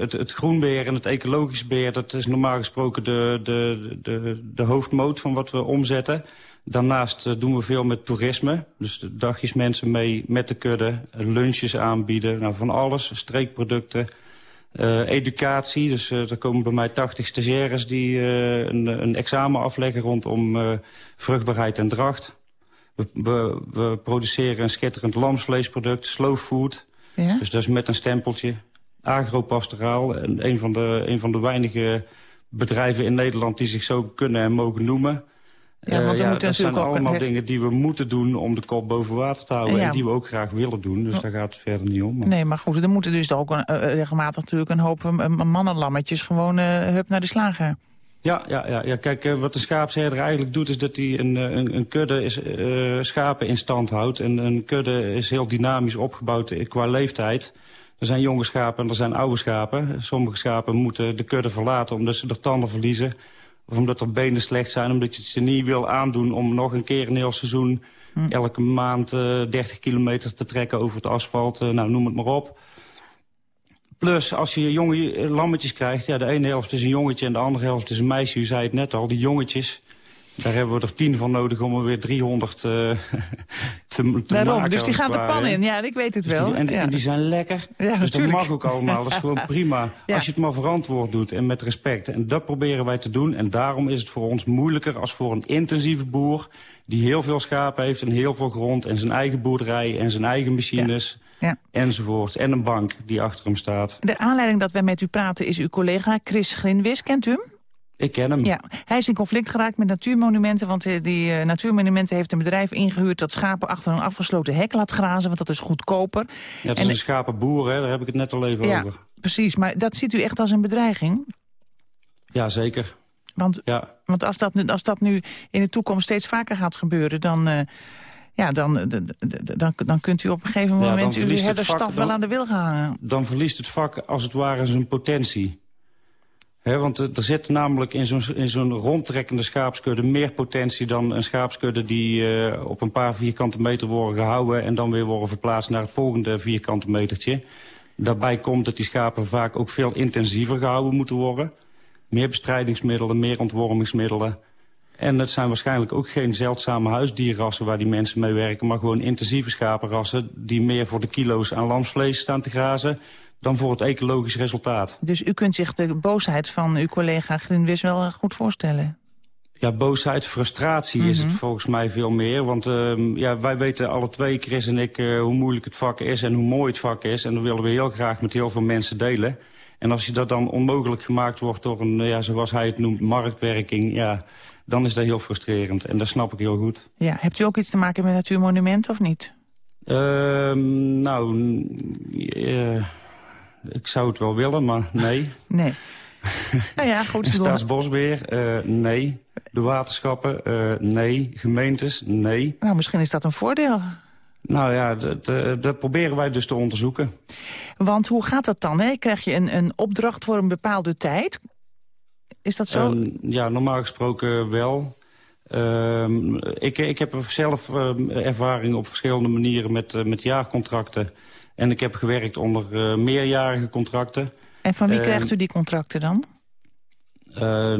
het, het groenbeheer en het ecologisch beheer... dat is normaal gesproken de, de, de, de hoofdmoot van wat we omzetten. Daarnaast doen we veel met toerisme. Dus dagjes mensen mee met de kudde, lunches aanbieden, nou, van alles, streekproducten... Uh, educatie, dus uh, er komen bij mij 80 stagiaires die uh, een, een, examen afleggen rondom vruchtbaarheid en dracht. We, we, we, produceren een schitterend lamsvleesproduct, slow food. Ja? Dus dat is met een stempeltje. Agropastoraal, een van, de, een van de weinige bedrijven in Nederland die zich zo kunnen en mogen noemen. Ja, want uh, ja, dat zijn allemaal dingen die we moeten doen om de kop boven water te houden. Ja. En die we ook graag willen doen. Dus daar gaat het verder niet om. Maar. Nee, maar goed, er moeten dus ook een, uh, regelmatig natuurlijk een hoop uh, mannenlammetjes gewoon hup naar de slager. Ja, ja, ja, ja. kijk, wat de schaapsherder eigenlijk doet... is dat hij een, een, een kudde is, schapen in stand houdt. En een kudde is heel dynamisch opgebouwd qua leeftijd. Er zijn jonge schapen en er zijn oude schapen. Sommige schapen moeten de kudde verlaten omdat ze de tanden verliezen. Of omdat er benen slecht zijn, omdat je het ze niet wil aandoen... om nog een keer een heel seizoen hm. elke maand uh, 30 kilometer te trekken over het asfalt. Uh, nou, noem het maar op. Plus, als je jonge lammetjes krijgt... Ja, de ene helft is een jongetje en de andere helft is een meisje. U zei het net al, die jongetjes... Daar hebben we er tien van nodig om er weer 300 uh, *laughs* te, te Daarom, maken. Dus die gaan de pan in, ja, ik weet het dus wel. Die, en, ja. en, die zijn lekker. Ja, dus natuurlijk. dat mag ook allemaal, dat is gewoon *laughs* prima. Ja. Als je het maar verantwoord doet en met respect. En dat proberen wij te doen. En daarom is het voor ons moeilijker als voor een intensieve boer... die heel veel schapen heeft en heel veel grond... en zijn eigen boerderij en zijn eigen machines... Ja. enzovoort. En een bank die achter hem staat. De aanleiding dat wij met u praten is uw collega Chris Grinwis. Kent u hem? Ik ken hem. Ja, hij is in conflict geraakt met natuurmonumenten... want eh, die uh, natuurmonumenten heeft een bedrijf ingehuurd... dat schapen achter een afgesloten hek laat grazen, want dat is goedkoper. Ja, het is en, een schapenboer, hè? daar heb ik het net al even ja, over. precies. Maar dat ziet u echt als een bedreiging? Ja, zeker. Want, ja. want als, dat, als dat nu in de toekomst steeds vaker gaat gebeuren... dan, uh, ja, dan, dan, dan kunt u op een gegeven moment ja, uw herderstaf wel aan de wil gaan hangen. Dan verliest het vak als het ware zijn potentie. He, want er zit namelijk in zo'n zo rondtrekkende schaapskudde meer potentie dan een schaapskudde die uh, op een paar vierkante meter worden gehouden en dan weer worden verplaatst naar het volgende vierkante metertje. Daarbij komt dat die schapen vaak ook veel intensiever gehouden moeten worden. Meer bestrijdingsmiddelen, meer ontwormingsmiddelen. En het zijn waarschijnlijk ook geen zeldzame huisdierrassen waar die mensen mee werken... maar gewoon intensieve schapenrassen die meer voor de kilo's aan lamsvlees staan te grazen dan voor het ecologisch resultaat. Dus u kunt zich de boosheid van uw collega Grinwis wel goed voorstellen? Ja, boosheid, frustratie mm -hmm. is het volgens mij veel meer. Want uh, ja, wij weten alle twee, Chris en ik, uh, hoe moeilijk het vak is en hoe mooi het vak is. En dat willen we heel graag met heel veel mensen delen. En als je dat dan onmogelijk gemaakt wordt door een, ja, zoals hij het noemt, marktwerking... Ja, dan is dat heel frustrerend. En dat snap ik heel goed. Ja, hebt u ook iets te maken met natuurmonumenten of niet? Uh, nou, ik zou het wel willen, maar nee. *laughs* nee. nou ja, goed. *laughs* Staatsbosbeheer, uh, nee. De waterschappen, uh, nee. Gemeentes, nee. Nou, misschien is dat een voordeel. Nou ja, dat, dat proberen wij dus te onderzoeken. Want hoe gaat dat dan? Hè? Krijg je een, een opdracht voor een bepaalde tijd? Is dat zo? Um, ja, normaal gesproken wel. Um, ik, ik heb zelf um, ervaring op verschillende manieren met, uh, met jaarcontracten. En ik heb gewerkt onder uh, meerjarige contracten. En van wie uh, krijgt u die contracten dan? Uh,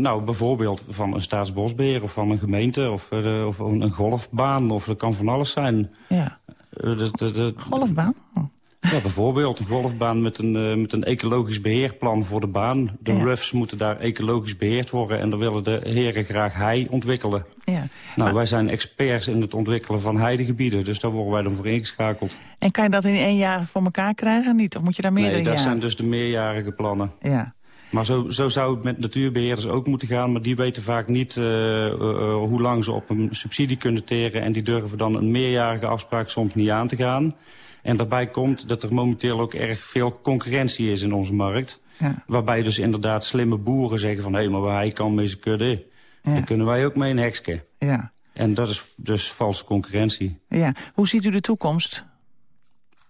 nou, bijvoorbeeld van een staatsbosbeheer of van een gemeente of, uh, of een golfbaan. Of dat kan van alles zijn. Ja. De, de, de, golfbaan? Oh. Ja, bijvoorbeeld een golfbaan met een, met een ecologisch beheerplan voor de baan. De ja. RUFs moeten daar ecologisch beheerd worden en dan willen de heren graag hei ontwikkelen. Ja. Nou, maar... wij zijn experts in het ontwikkelen van heidegebieden, dus daar worden wij dan voor ingeschakeld. En kan je dat in één jaar voor elkaar krijgen niet? Of moet je daar meerdere Nee, dat jaren? zijn dus de meerjarige plannen. Ja. Maar zo, zo zou het met natuurbeheerders ook moeten gaan. Maar die weten vaak niet uh, uh, hoe lang ze op een subsidie kunnen teren. En die durven dan een meerjarige afspraak soms niet aan te gaan. En daarbij komt dat er momenteel ook erg veel concurrentie is in onze markt. Ja. Waarbij dus inderdaad slimme boeren zeggen van... hé, hey, maar hij kan mee zijn kudde. Ja. Dan kunnen wij ook mee een hekske. Ja. En dat is dus valse concurrentie. Ja. Hoe ziet u de toekomst?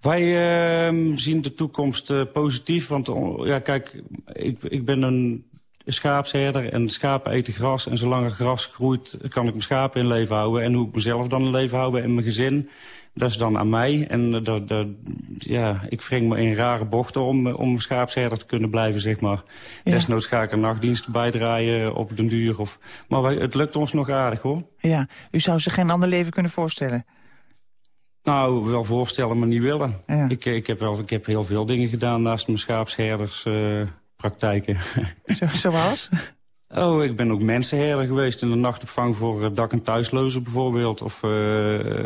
Wij uh, zien de toekomst uh, positief, want uh, ja, kijk, ik, ik ben een schaapsherder en schapen eten gras. En zolang er gras groeit, kan ik mijn schapen in leven houden. En hoe ik mezelf dan in leven houden en mijn gezin, dat is dan aan mij. En dat, dat, ja, ik wring me in rare bochten om, om schaapsherder te kunnen blijven, zeg maar. Ja. Desnoods ga ik een nachtdienst bijdraaien op den duur. Of, maar wij, het lukt ons nog aardig, hoor. Ja, u zou zich geen ander leven kunnen voorstellen? Nou, wel voorstellen, maar niet willen. Ja. Ik, ik, heb wel, ik heb heel veel dingen gedaan naast mijn schaapsherderspraktijken. Uh, *laughs* Zo, zoals? Oh, ik ben ook mensenherder geweest in de nachtopvang voor uh, dak- en thuislozen bijvoorbeeld. Of, uh,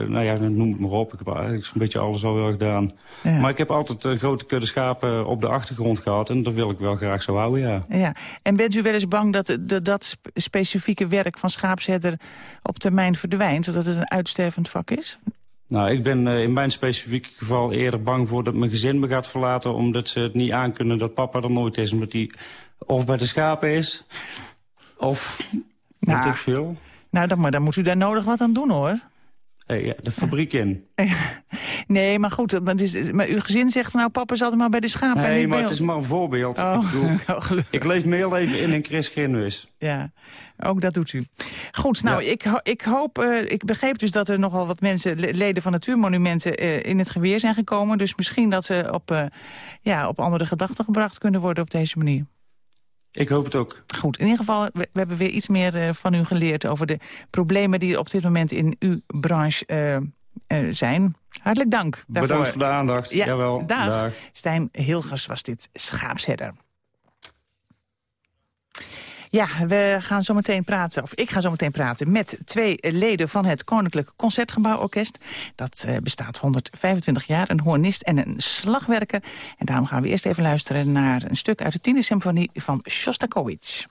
nou ja, noem het maar op. Ik heb eigenlijk zo'n beetje alles al wel gedaan. Ja. Maar ik heb altijd een grote kudde schapen op de achtergrond gehad. En dat wil ik wel graag zo houden, ja. ja. En bent u wel eens bang dat dat, dat specifieke werk van schaapsherder op termijn verdwijnt? Zodat het een uitstervend vak is? Nou, ik ben in mijn specifieke geval eerder bang voor dat mijn gezin me gaat verlaten... omdat ze het niet aankunnen dat papa er nooit is. Omdat hij of bij de schapen is, of nou, weet ik veel. Nou, dan, maar dan moet u daar nodig wat aan doen, hoor. Eh, ja, de fabriek in. *laughs* Nee, maar goed, maar, is, maar uw gezin zegt nou, papa zat maar bij de schapen. en Nee, maar bij het is maar een voorbeeld. Oh. Ik, bedoel, *laughs* Oh, ik leef meer leven in een Chris Grinwis. Ja, ook dat doet u. Goed, nou, ik, ik hoop, eh, ik begreep dus dat er nogal wat mensen, le- leden van Natuurmonumenten, eh, in het geweer zijn gekomen. Dus misschien dat ze op, eh, ja, op andere gedachten gebracht kunnen worden op deze manier. Ik hoop het ook. Goed, in ieder geval, we, we hebben weer iets meer eh, van u geleerd over de problemen die op dit moment in uw branche eh, eh, zijn. Hartelijk dank daarvoor. Bedankt voor de aandacht. Ja, Jawel, dag. dag. Stijn Hilgers was dit schaapsherder. Ja, we gaan zo meteen praten, of ik ga zo meteen praten met twee leden van het Koninklijk Concertgebouworkest. Dat eh, bestaat 125 jaar, een hornist en een slagwerker. En daarom gaan we eerst even luisteren naar een stuk uit de tiende symfonie van Shostakovich.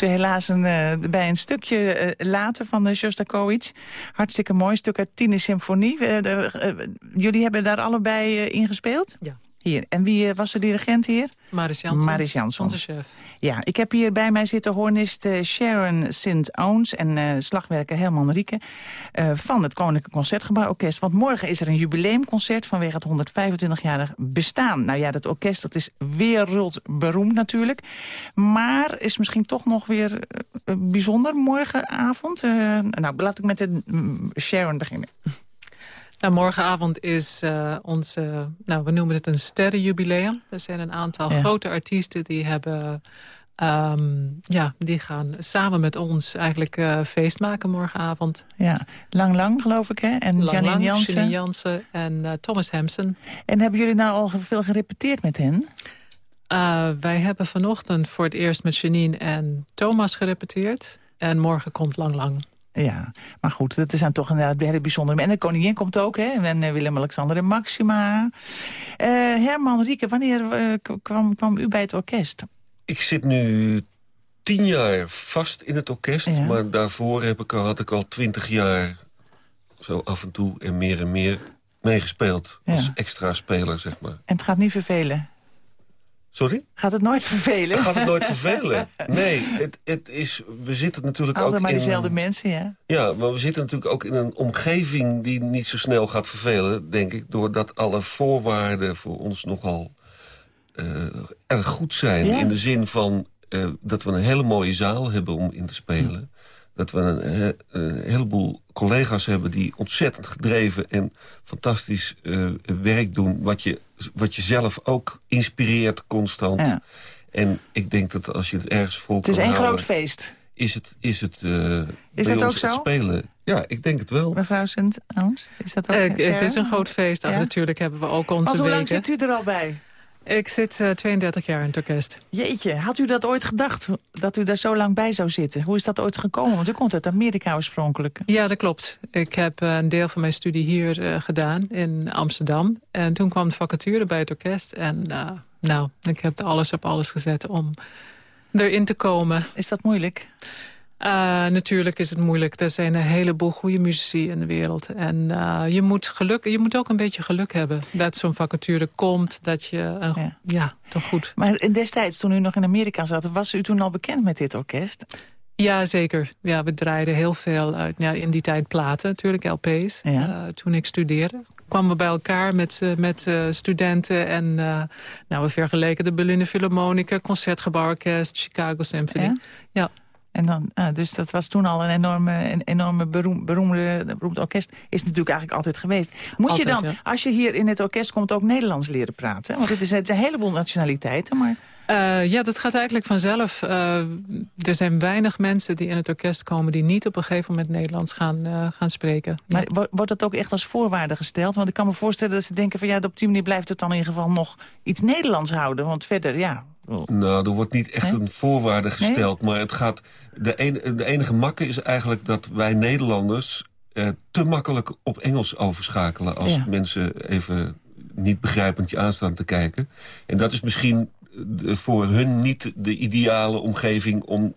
Moeten helaas een, eh, bij een stukje eh, later van de Shostakovich. Hartstikke mooi stuk uit Tiende Symfonie. Eh, jullie hebben daar allebei in gespeeld? Ja. Hier. En wie eh, was de dirigent hier? Maris Janssens, Maris onze chef. Ja, ik heb hier bij mij zitten hornist eh, Sharon St. Owens en eh, slagwerker Herman Rieke van het Koninklijke Concertgebouworkest. Want morgen is er een jubileumconcert vanwege het 125-jarig bestaan. Nou ja, dat orkest dat is wereldberoemd natuurlijk. Maar is misschien toch nog weer bijzonder morgenavond. Nou, laat ik met de, mm, Sharon beginnen. Nou, morgenavond is uh, ons, uh, nou, we noemen het een sterrenjubileum. Er zijn een aantal Ja. grote artiesten die hebben, um, ja, die gaan samen met ons eigenlijk uh, feest maken morgenavond. Ja, Lang Lang geloof ik hè? En Lang Janine Jansen. Janine Jansen en uh, Thomas Hampson. En hebben jullie nou al veel gerepeteerd met hen? Wij hebben vanochtend voor het eerst met Janine en Thomas gerepeteerd. En morgen komt Lang Lang. Ja, maar goed, dat zijn toch inderdaad hele bijzondere... En de koningin komt ook, hè? En uh, Willem-Alexander en Maxima. Uh, Herman Rieke, wanneer uh, kwam, kwam u bij het orkest? Ik zit nu tien jaar vast in het orkest. Ja. Maar daarvoor heb ik, had ik al twintig jaar zo af en toe en meer en meer meegespeeld. Ja. Als extra speler, zeg maar. En het gaat niet vervelen? Sorry? Gaat het nooit vervelen? Gaat het nooit vervelen? *laughs* Nee, het, het is, we zitten natuurlijk Altijd ook maar in... diezelfde mensen, ja. Ja, maar we zitten natuurlijk ook in een omgeving die niet zo snel gaat vervelen, denk ik. Doordat alle voorwaarden voor ons nogal uh, erg goed zijn. Ja. In de zin van uh, dat we een hele mooie zaal hebben om in te spelen. Hm. Dat we een, een, heleboel collega's hebben die ontzettend gedreven en fantastisch uh, werk doen. Wat je, wat je zelf ook inspireert constant. Ja. En ik denk dat als je het ergens vol Het is één groot feest. Is het, is het, uh, is dat ook zo? spelen. Ja, ik denk het wel. Mevrouw Sint-Oons, is dat ook uh, Het is een groot feest. Ja? Natuurlijk hebben we ook onze hoe lang zit u er al bij? Ik zit uh, 32 jaar in het orkest. Jeetje, had u dat ooit gedacht, dat u daar zo lang bij zou zitten? Hoe is dat ooit gekomen? Want u komt uit Amerika oorspronkelijk. Ja, dat klopt. Ik heb uh, een deel van mijn studie hier uh, gedaan, in Amsterdam. En toen kwam de vacature bij het orkest. En nou, ik heb alles op alles gezet om erin te komen. Is dat moeilijk? Uh, natuurlijk is het moeilijk. Er zijn een heleboel goede muzici in de wereld. En uh, je, moet geluk, je moet ook een beetje geluk hebben dat zo'n vacature komt. Dat je, ja. ja. toch goed. Maar destijds, toen u nog in Amerika zat, was u toen al bekend met dit orkest? Ja, zeker. Ja, we draaiden heel veel uit. Ja, in die tijd platen, natuurlijk, LP's. Ja. Uh, toen ik studeerde kwamen we bij elkaar met, met uh, studenten. En uh, nou, we vergeleken de Berliner Philharmonica, Concertgebouworkest, Chicago Symphony. Ja? ja. En dan, ah, dus dat was toen al een enorme, een enorme beroem, beroemde, beroemd orkest. Is natuurlijk eigenlijk altijd geweest. Moet altijd, je dan, ja. als je hier in het orkest komt, ook Nederlands leren praten? Want het is, het is een heleboel nationaliteiten, maar... Uh, ja, dat gaat eigenlijk vanzelf. Uh, er zijn weinig mensen die in het orkest komen... die niet op een gegeven moment Nederlands gaan, uh, gaan spreken. Maar ja. wordt dat ook echt als voorwaarde gesteld? Want ik kan me voorstellen dat ze denken van... ja, op die manier blijft het dan in ieder geval nog iets Nederlands houden. Want verder, ja... Nou, er wordt niet echt nee? een voorwaarde gesteld. Nee? Maar het gaat, de, de enige makke is eigenlijk dat wij Nederlanders... te makkelijk op Engels overschakelen... als ja. mensen even niet begrijpend je aanstaan te kijken. En dat is misschien voor hun niet de ideale omgeving om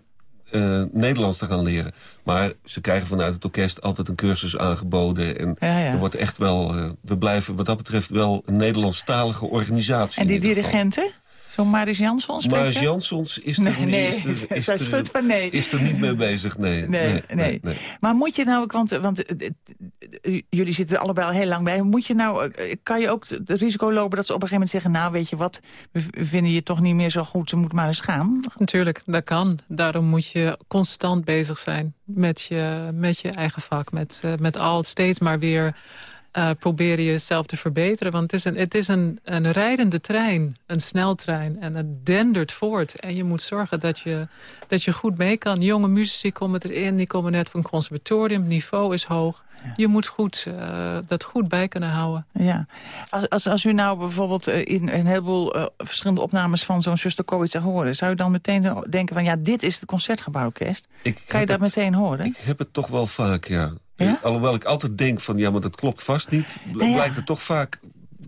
uh, Nederlands te gaan leren. Maar ze krijgen vanuit het orkest altijd een cursus aangeboden. En ja, ja. er wordt echt wel, uh, we blijven wat dat betreft wel een Nederlandstalige organisatie. En die dirigenten? Zo'n Maris Jansons? Maris Jansons is er, nee, nee. Is er, is, van nee. is er niet mee bezig, nee. Nee, nee, nee. nee. Maar moet je nou, want, want uh, jullie zitten er allebei al heel lang bij. Moet je nou, kan je ook het risico lopen dat ze op een gegeven moment zeggen... nou, weet je wat, we vinden je toch niet meer zo goed, ze moet maar eens gaan? Natuurlijk, dat kan. Daarom moet je constant bezig zijn met je, met je eigen vak. Met, met al steeds maar weer... Uh, proberen jezelf te verbeteren. Want het is, een, het is een, een rijdende trein, een sneltrein. En het dendert voort. En je moet zorgen dat je, dat je goed mee kan. Jonge muzici komen erin, die komen net van een conservatorium. Het niveau is hoog. Ja. Je moet goed, uh, dat goed bij kunnen houden. Ja. Als, als, als u nou bijvoorbeeld uh, in een heleboel uh, verschillende opnames van zo'n Shostakovich zou horen... zou u dan meteen denken van ja, dit is het Concertgebouworkest? Kan je dat het, meteen horen? Ik heb het toch wel vaak, ja. Ja? Alhoewel ik altijd denk van, ja, maar dat klopt vast niet. Nee, blijkt het toch vaak,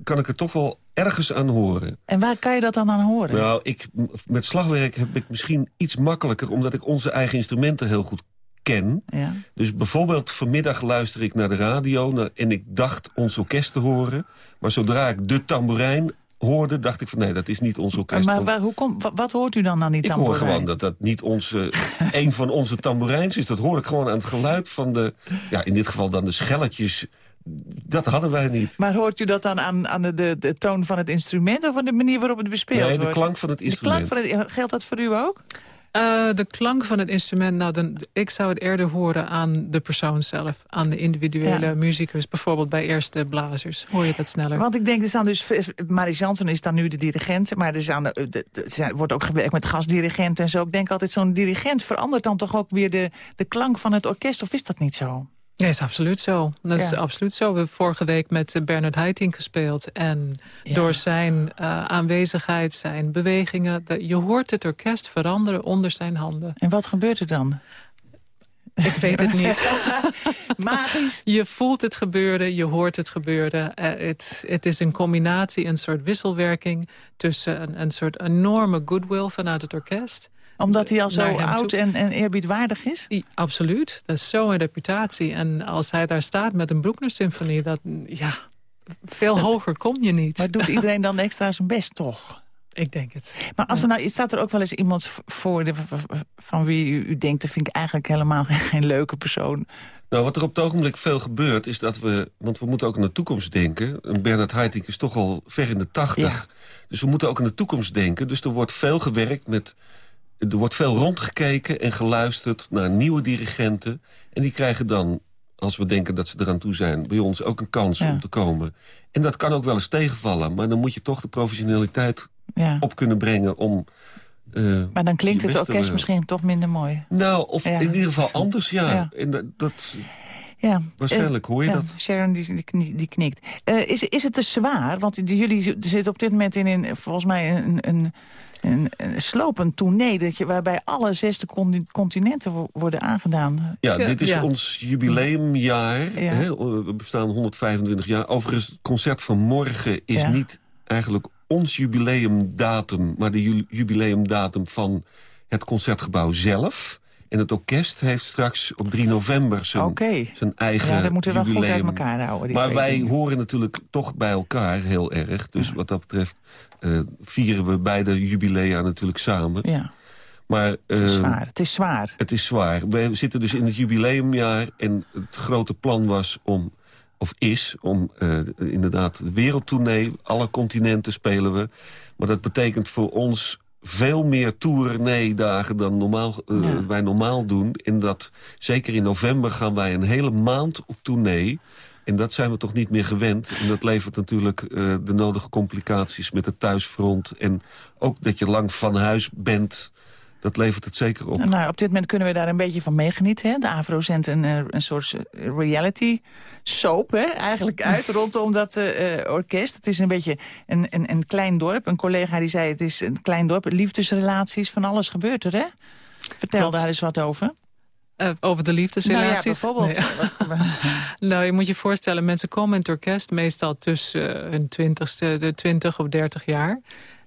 kan ik het toch wel ergens aan horen. En waar kan je dat dan aan horen? Nou, ik, met slagwerk heb ik misschien iets makkelijker... omdat ik onze eigen instrumenten heel goed ken. Ja. Dus bijvoorbeeld vanmiddag luister ik naar de radio... Naar, en ik dacht ons orkest te horen. Maar zodra ik de tamboerijn hoorde, dacht ik van nee, dat is niet ons orkest. Maar waar, hoe kom, wat, hoort u dan aan die tamboerijn? Ik hoor gewoon dat dat niet onze, *laughs* een van onze tamboerijns is. Dat hoor ik gewoon aan het geluid van de, ja, in dit geval dan de schelletjes. Dat hadden wij niet. Maar hoort u dat dan aan, aan de, de, de toon van het instrument... of aan de manier waarop het bespeeld nee, wordt? de klank van het instrument. De klank van het, geldt dat voor u ook? Uh, de klank van het instrument, nou, dan, ik zou het eerder horen aan de persoon zelf. Aan de individuele ja. muzikus, bijvoorbeeld bij eerste blazers. Hoor je dat sneller. Want ik denk, er staan dus, Maris Jansen is dan nu de dirigent... maar er, staan, er wordt ook gewerkt met gastdirigenten en zo. Ik denk altijd, zo'n dirigent verandert dan toch ook weer de, de klank van het orkest, of is dat niet zo? Ja, is absoluut zo. Dat is absoluut zo. We hebben vorige week met Bernard Haitink gespeeld. En ja. door zijn uh, aanwezigheid, zijn bewegingen... De, je hoort het orkest veranderen onder zijn handen. En wat gebeurt er dan? Ik weet het niet. *laughs* Magisch. Je voelt het gebeuren, je hoort het gebeuren. Het, het is een combinatie, een soort wisselwerking... tussen een, een soort enorme goodwill vanuit het orkest omdat hij al zo oud en, en eerbiedwaardig is? I, absoluut. Dat is zo'n reputatie. En als hij daar staat met een Broekner-symfonie... dat ja, veel hoger kom je niet. Maar doet iedereen dan extra zijn best toch? Ik denk het. Maar als er nou, staat er ook wel eens iemand voor de, van wie u, u denkt... dat vind ik eigenlijk helemaal *laughs* geen leuke persoon... Nou, wat er op het ogenblik veel gebeurt is dat we... want we moeten ook aan de toekomst denken. En Bernard Haitink is toch al ver in de tachtig. Ja. Dus we moeten ook aan de toekomst denken. Dus er wordt veel gewerkt met er wordt veel rondgekeken en geluisterd naar nieuwe dirigenten. En die krijgen dan, als we denken dat ze eraan toe zijn... bij ons ook een kans ja. om te komen. En dat kan ook wel eens tegenvallen. Maar dan moet je toch de professionaliteit ja. op kunnen brengen om... Uh, maar dan klinkt het orkest misschien toch minder mooi. Nou, of ja. in ieder geval anders, ja. En dat, dat Ja. Waarschijnlijk, hoor je ja, dat? Sharon die, die, die knikt. Uh, is, is het te zwaar? Want jullie zitten op dit moment in, in volgens mij een, een, een, een slopend tournee... Dat je, waarbij alle zesde continenten worden aangedaan. Ja, dit is ons jubileumjaar. Ja. Hè? We bestaan 125 jaar. Overigens, het concert van morgen is niet eigenlijk ons jubileumdatum... maar de jubileumdatum van het Concertgebouw zelf... En het orkest heeft straks op 3 november zijn, zijn eigen ja, dat moeten we wel goed uit elkaar houden. Maar wij horen natuurlijk toch bij elkaar heel erg. Dus wat dat betreft uh, vieren we beide jubilea natuurlijk samen. Ja. Maar, het is ehm, zwaar. Het is zwaar. Het is zwaar. We zitten dus in het jubileumjaar. En het grote plan was om, of is, om uh, inderdaad de wereldtournee. Alle continenten spelen we. Maar dat betekent voor ons veel meer tournee-dagen dan normaal, uh, wij normaal doen. En dat, zeker in november gaan wij een hele maand op tournee. En dat zijn we toch niet meer gewend. En dat levert natuurlijk uh, de nodige complicaties met het thuisfront. En ook dat je lang van huis bent dat levert het zeker op. Nou, op dit moment kunnen we daar een beetje van meegenieten. Hè? De AVRO zendt een, eh, een soort reality soap hè? eigenlijk uit *laughs* rondom dat uh, orkest. Het is een beetje een, een, een klein dorp. Een collega die zei het is een klein dorp. Liefdesrelaties, van alles gebeurt er, hè? Vertel daar eens wat over. Uh, over de liefdesrelaties? Nou ja, bijvoorbeeld. *laughs* nou, je moet je voorstellen, mensen komen in het orkest... meestal tussen uh, hun twintigste, de twintig of dertig jaar...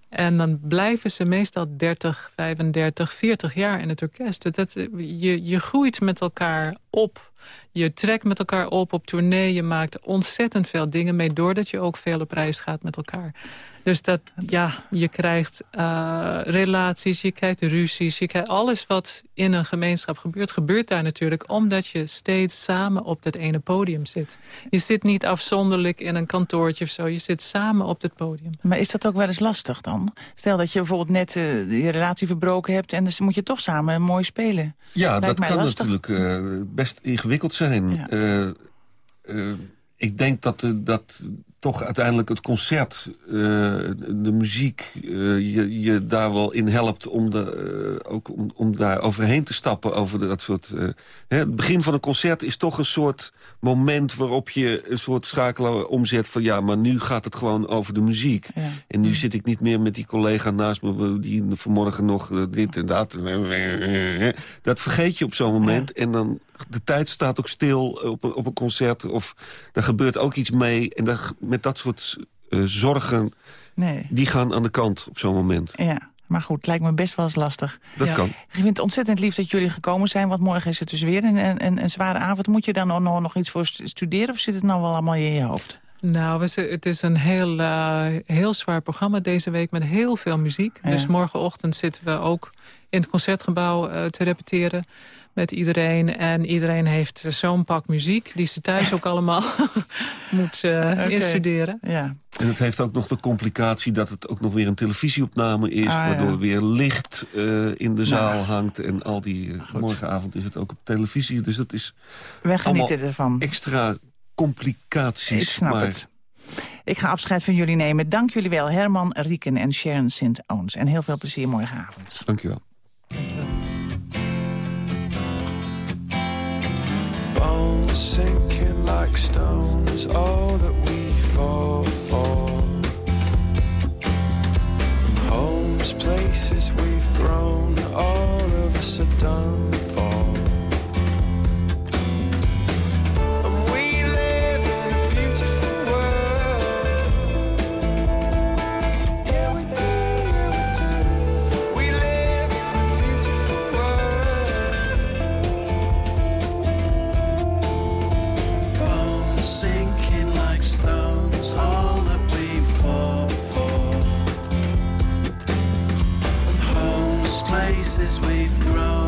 En dan blijven ze meestal 30, 35, 40 jaar in het orkest. Dat, je, je groeit met elkaar op. Je trekt met elkaar op op tournee. Je maakt ontzettend veel dingen mee... doordat je ook veel op reis gaat met elkaar. Dus dat, ja, je krijgt uh, relaties, je krijgt ruzies, je krijgt alles wat in een gemeenschap gebeurt, gebeurt daar natuurlijk omdat je steeds samen op dat ene podium zit. Je zit niet afzonderlijk in een kantoortje of zo, je zit samen op het podium. Maar is dat ook wel eens lastig dan? Stel dat je bijvoorbeeld net uh, je relatie verbroken hebt en dan moet je toch samen mooi spelen. Ja, dat kan natuurlijk uh, best ingewikkeld zijn. Ja. ik denk dat, dat toch uiteindelijk het concert, uh, de muziek, uh, je, je daar wel in helpt om, de, uh, ook om, om daar overheen te stappen. Over dat soort, hè, het begin van een concert is toch een soort moment waarop je een soort schakelaar omzet van ja, maar nu gaat het gewoon over de muziek. Ja. En nu zit ik niet meer met die collega naast me die vanmorgen nog dit en dat. *laughs* Dat vergeet je op zo'n moment ja. en dan de tijd staat ook stil op, op een concert. Of er gebeurt ook iets mee. En dat, met dat soort uh, zorgen, nee. die gaan aan de kant op zo'n moment. Ja. Maar goed, lijkt me best wel eens lastig. Dat ja. kan. Ik vind het ontzettend lief dat jullie gekomen zijn. Want morgen is het dus weer een, een, een zware avond. Moet je daar nog, nog, nog iets voor studeren? Of zit het nou wel allemaal in je hoofd? Nou, het is een heel, uh, heel zwaar programma deze week met heel veel muziek. Ja. Dus morgenochtend zitten we ook in het Concertgebouw uh, te repeteren met iedereen. En iedereen heeft zo'n pak muziek die ze thuis ook allemaal *laughs* moet uh, okay. instuderen. Ja. En het heeft ook nog de complicatie dat het ook nog weer een televisieopname is... Ah, waardoor ja. weer licht uh, in de zaal nou. hangt. En al die uh, morgenavond is het ook op televisie. Dus dat is We genieten ervan. extra complicaties. Ik snap maar... het. Ik ga afscheid van jullie nemen. Dank jullie wel, Herman, Rieken en Sharon Sint-Oons. En heel veel plezier morgenavond. Dank je wel. Sinking like stones, all that we fall for. Homes, places we've grown, all of us are done places we've grown,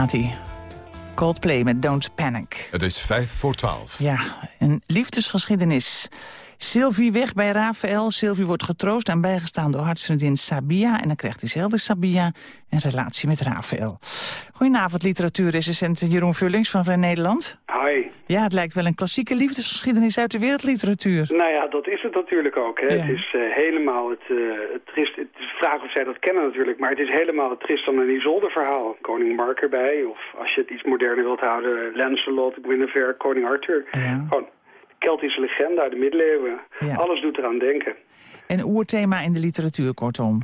gaat hij. Coldplay met Don't Panic. Het is vijf voor twaalf. Ja, een liefdesgeschiedenis. Sylvie weg bij Rafael. Sylvie wordt getroost en bijgestaan door hartsvriendin Sabia. En dan krijgt diezelfde Sabia een relatie met Rafael. Goedenavond, literatuurrecensent Jeroen Vullings van Vrij Nederland. Hi. Ja, het lijkt wel een klassieke liefdesgeschiedenis uit de wereldliteratuur. Nou ja, dat is het natuurlijk ook. Hè. Ja. Het is eh, helemaal het, eh, het trist. Het is de vraag of zij dat kennen natuurlijk, maar het is helemaal het Tristan en Isolde verhaal. Koning Mark erbij, of als je het iets moderner wilt houden, Lancelot, Guinevere, Koning Arthur. Gewoon Keltische legende uit de middeleeuwen. Alles doet eraan denken. Een oerthema in de literatuur, kortom.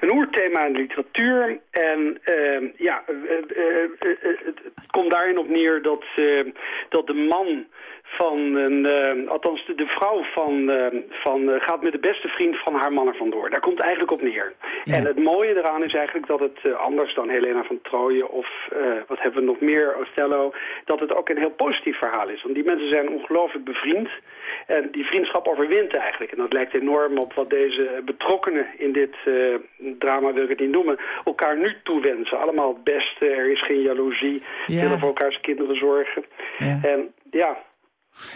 Een oerthema in de literatuur. En ehm, ja, eh, eh, eh, het komt daarin op neer dat, eh, dat de man van een, eh, althans de, de vrouw van, eh, van eh, gaat met de beste vriend van haar man er vandoor. Daar komt het eigenlijk op neer. En het mooie eraan is eigenlijk dat het anders dan Helena van Troje of wat hebben we nog meer, Othello, dat het ook een heel positief verhaal is. Want die mensen zijn ongelooflijk bevriend. En die vriendschap overwint eigenlijk. En dat lijkt enorm op wat deze betrokkenen in dit drama, wil ik het niet noemen, elkaar nu toewensen. Allemaal het beste, er is geen jaloezie, Ja. willen voor elkaars kinderen zorgen. En ja,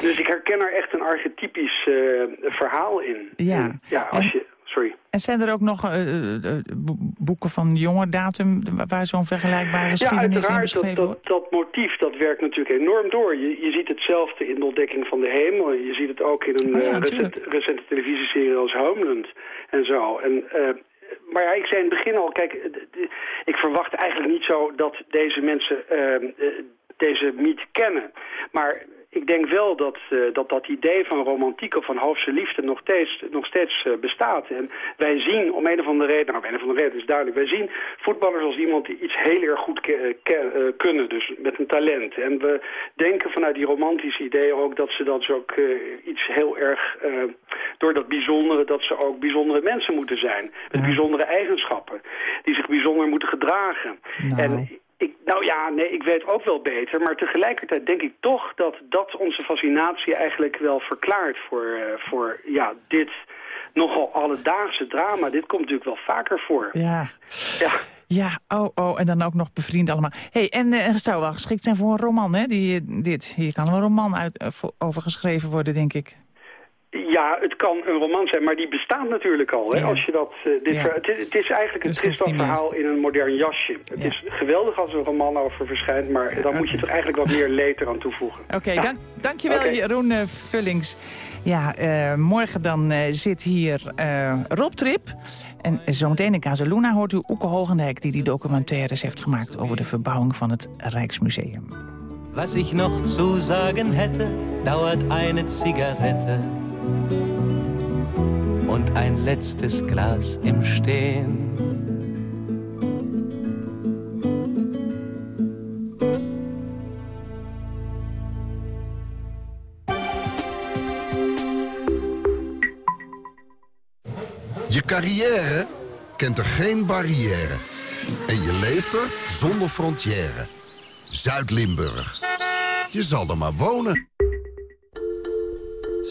dus ik herken er echt een archetypisch eh, verhaal in. Ja. En, ja, als je... Sorry. En zijn er ook nog eh, eh, bo- boeken van jonge datum... waar zo'n vergelijkbare Ja, geschiedenis in uiteraard. beschreven Dat, wordt? dat, dat motief dat werkt natuurlijk enorm door. Je, je ziet hetzelfde in de ontdekking van de hemel. Je ziet het ook in een Oh ja, recent- recente televisieserie als Homeland en zo. En, maar ja, ik zei in het begin al, kijk, ik verwacht eigenlijk niet zo dat deze mensen eh, eh, deze mythe kennen. Maar ik denk wel dat, eh, dat dat idee van romantiek of van hoofdse liefde nog steeds, nog steeds eh, bestaat. En wij zien om een of andere reden, nou om een of andere reden is duidelijk, wij zien voetballers als iemand die iets heel erg goed ke- ke- eh, kunnen, dus met een talent. En we denken vanuit die romantische ideeën ook dat ze dat ze ook iets heel erg, door dat bijzondere, dat ze ook bijzondere mensen moeten zijn. Met bijzondere eigenschappen, die zich bijzonder moeten gedragen. En ik, nou ja, nee, ik weet ook wel beter. Maar tegelijkertijd denk ik toch dat dat onze fascinatie eigenlijk wel verklaart voor, eh, voor ja, dit nogal alledaagse drama. Dit komt natuurlijk wel vaker voor. Ja. Ja. Ja, oh, oh, en dan ook nog bevriend allemaal. hey, en eh, het zou wel geschikt zijn voor een roman, hè? Die, dit. Hier kan wel een roman uit, eh, over geschreven worden, denk ik. Ja, het kan een roman zijn, maar die bestaat natuurlijk al. Hè? Als je dat, eh, dit Ja. het, is- het is eigenlijk een Dus Tristan-verhaal in een modern jasje. Het is geweldig als er een roman over verschijnt, maar dan moet je toch eigenlijk wat meer leed aan toevoegen. Oké, Ja. dank, dankjewel. Jeroen eh, Vullings. Ja, eh, morgen dan eh, zit hier eh, Rob Trip. En zometeen in Casaluna hoort u Oeke Hogendijk... die die documentaires heeft gemaakt over de verbouwing van het Rijksmuseum. Was ich noch zu sagen hätte, dauert eine Zigarette und ein letztes Glas im Stehen. Je carrière kent er geen barrière. En je leeft er zonder frontière. Zuid-Limburg. Je zal er maar wonen.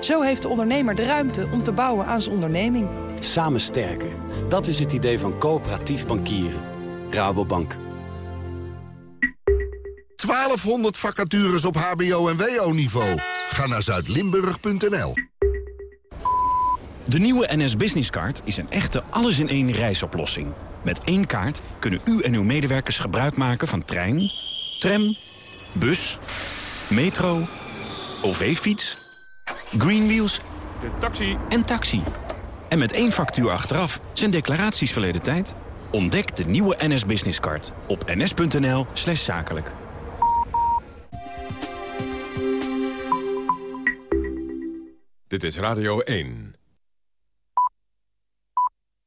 Zo heeft de ondernemer de ruimte om te bouwen aan zijn onderneming. Samen sterker. Dat is het idee van coöperatief bankieren. Rabobank. 1200 vacatures op hbo- en wo-niveau. Ga naar zuidlimburg.nl. De nieuwe NS Business Card is een echte alles-in-één reisoplossing. Met één kaart kunnen u en uw medewerkers gebruik maken van trein, tram, bus, metro, OV-fiets, Greenwheels De taxi. en taxi. En met één factuur achteraf zijn declaraties verleden tijd. Ontdek de nieuwe NS Business Card op ns.nl slash zakelijk. Dit is Radio 1.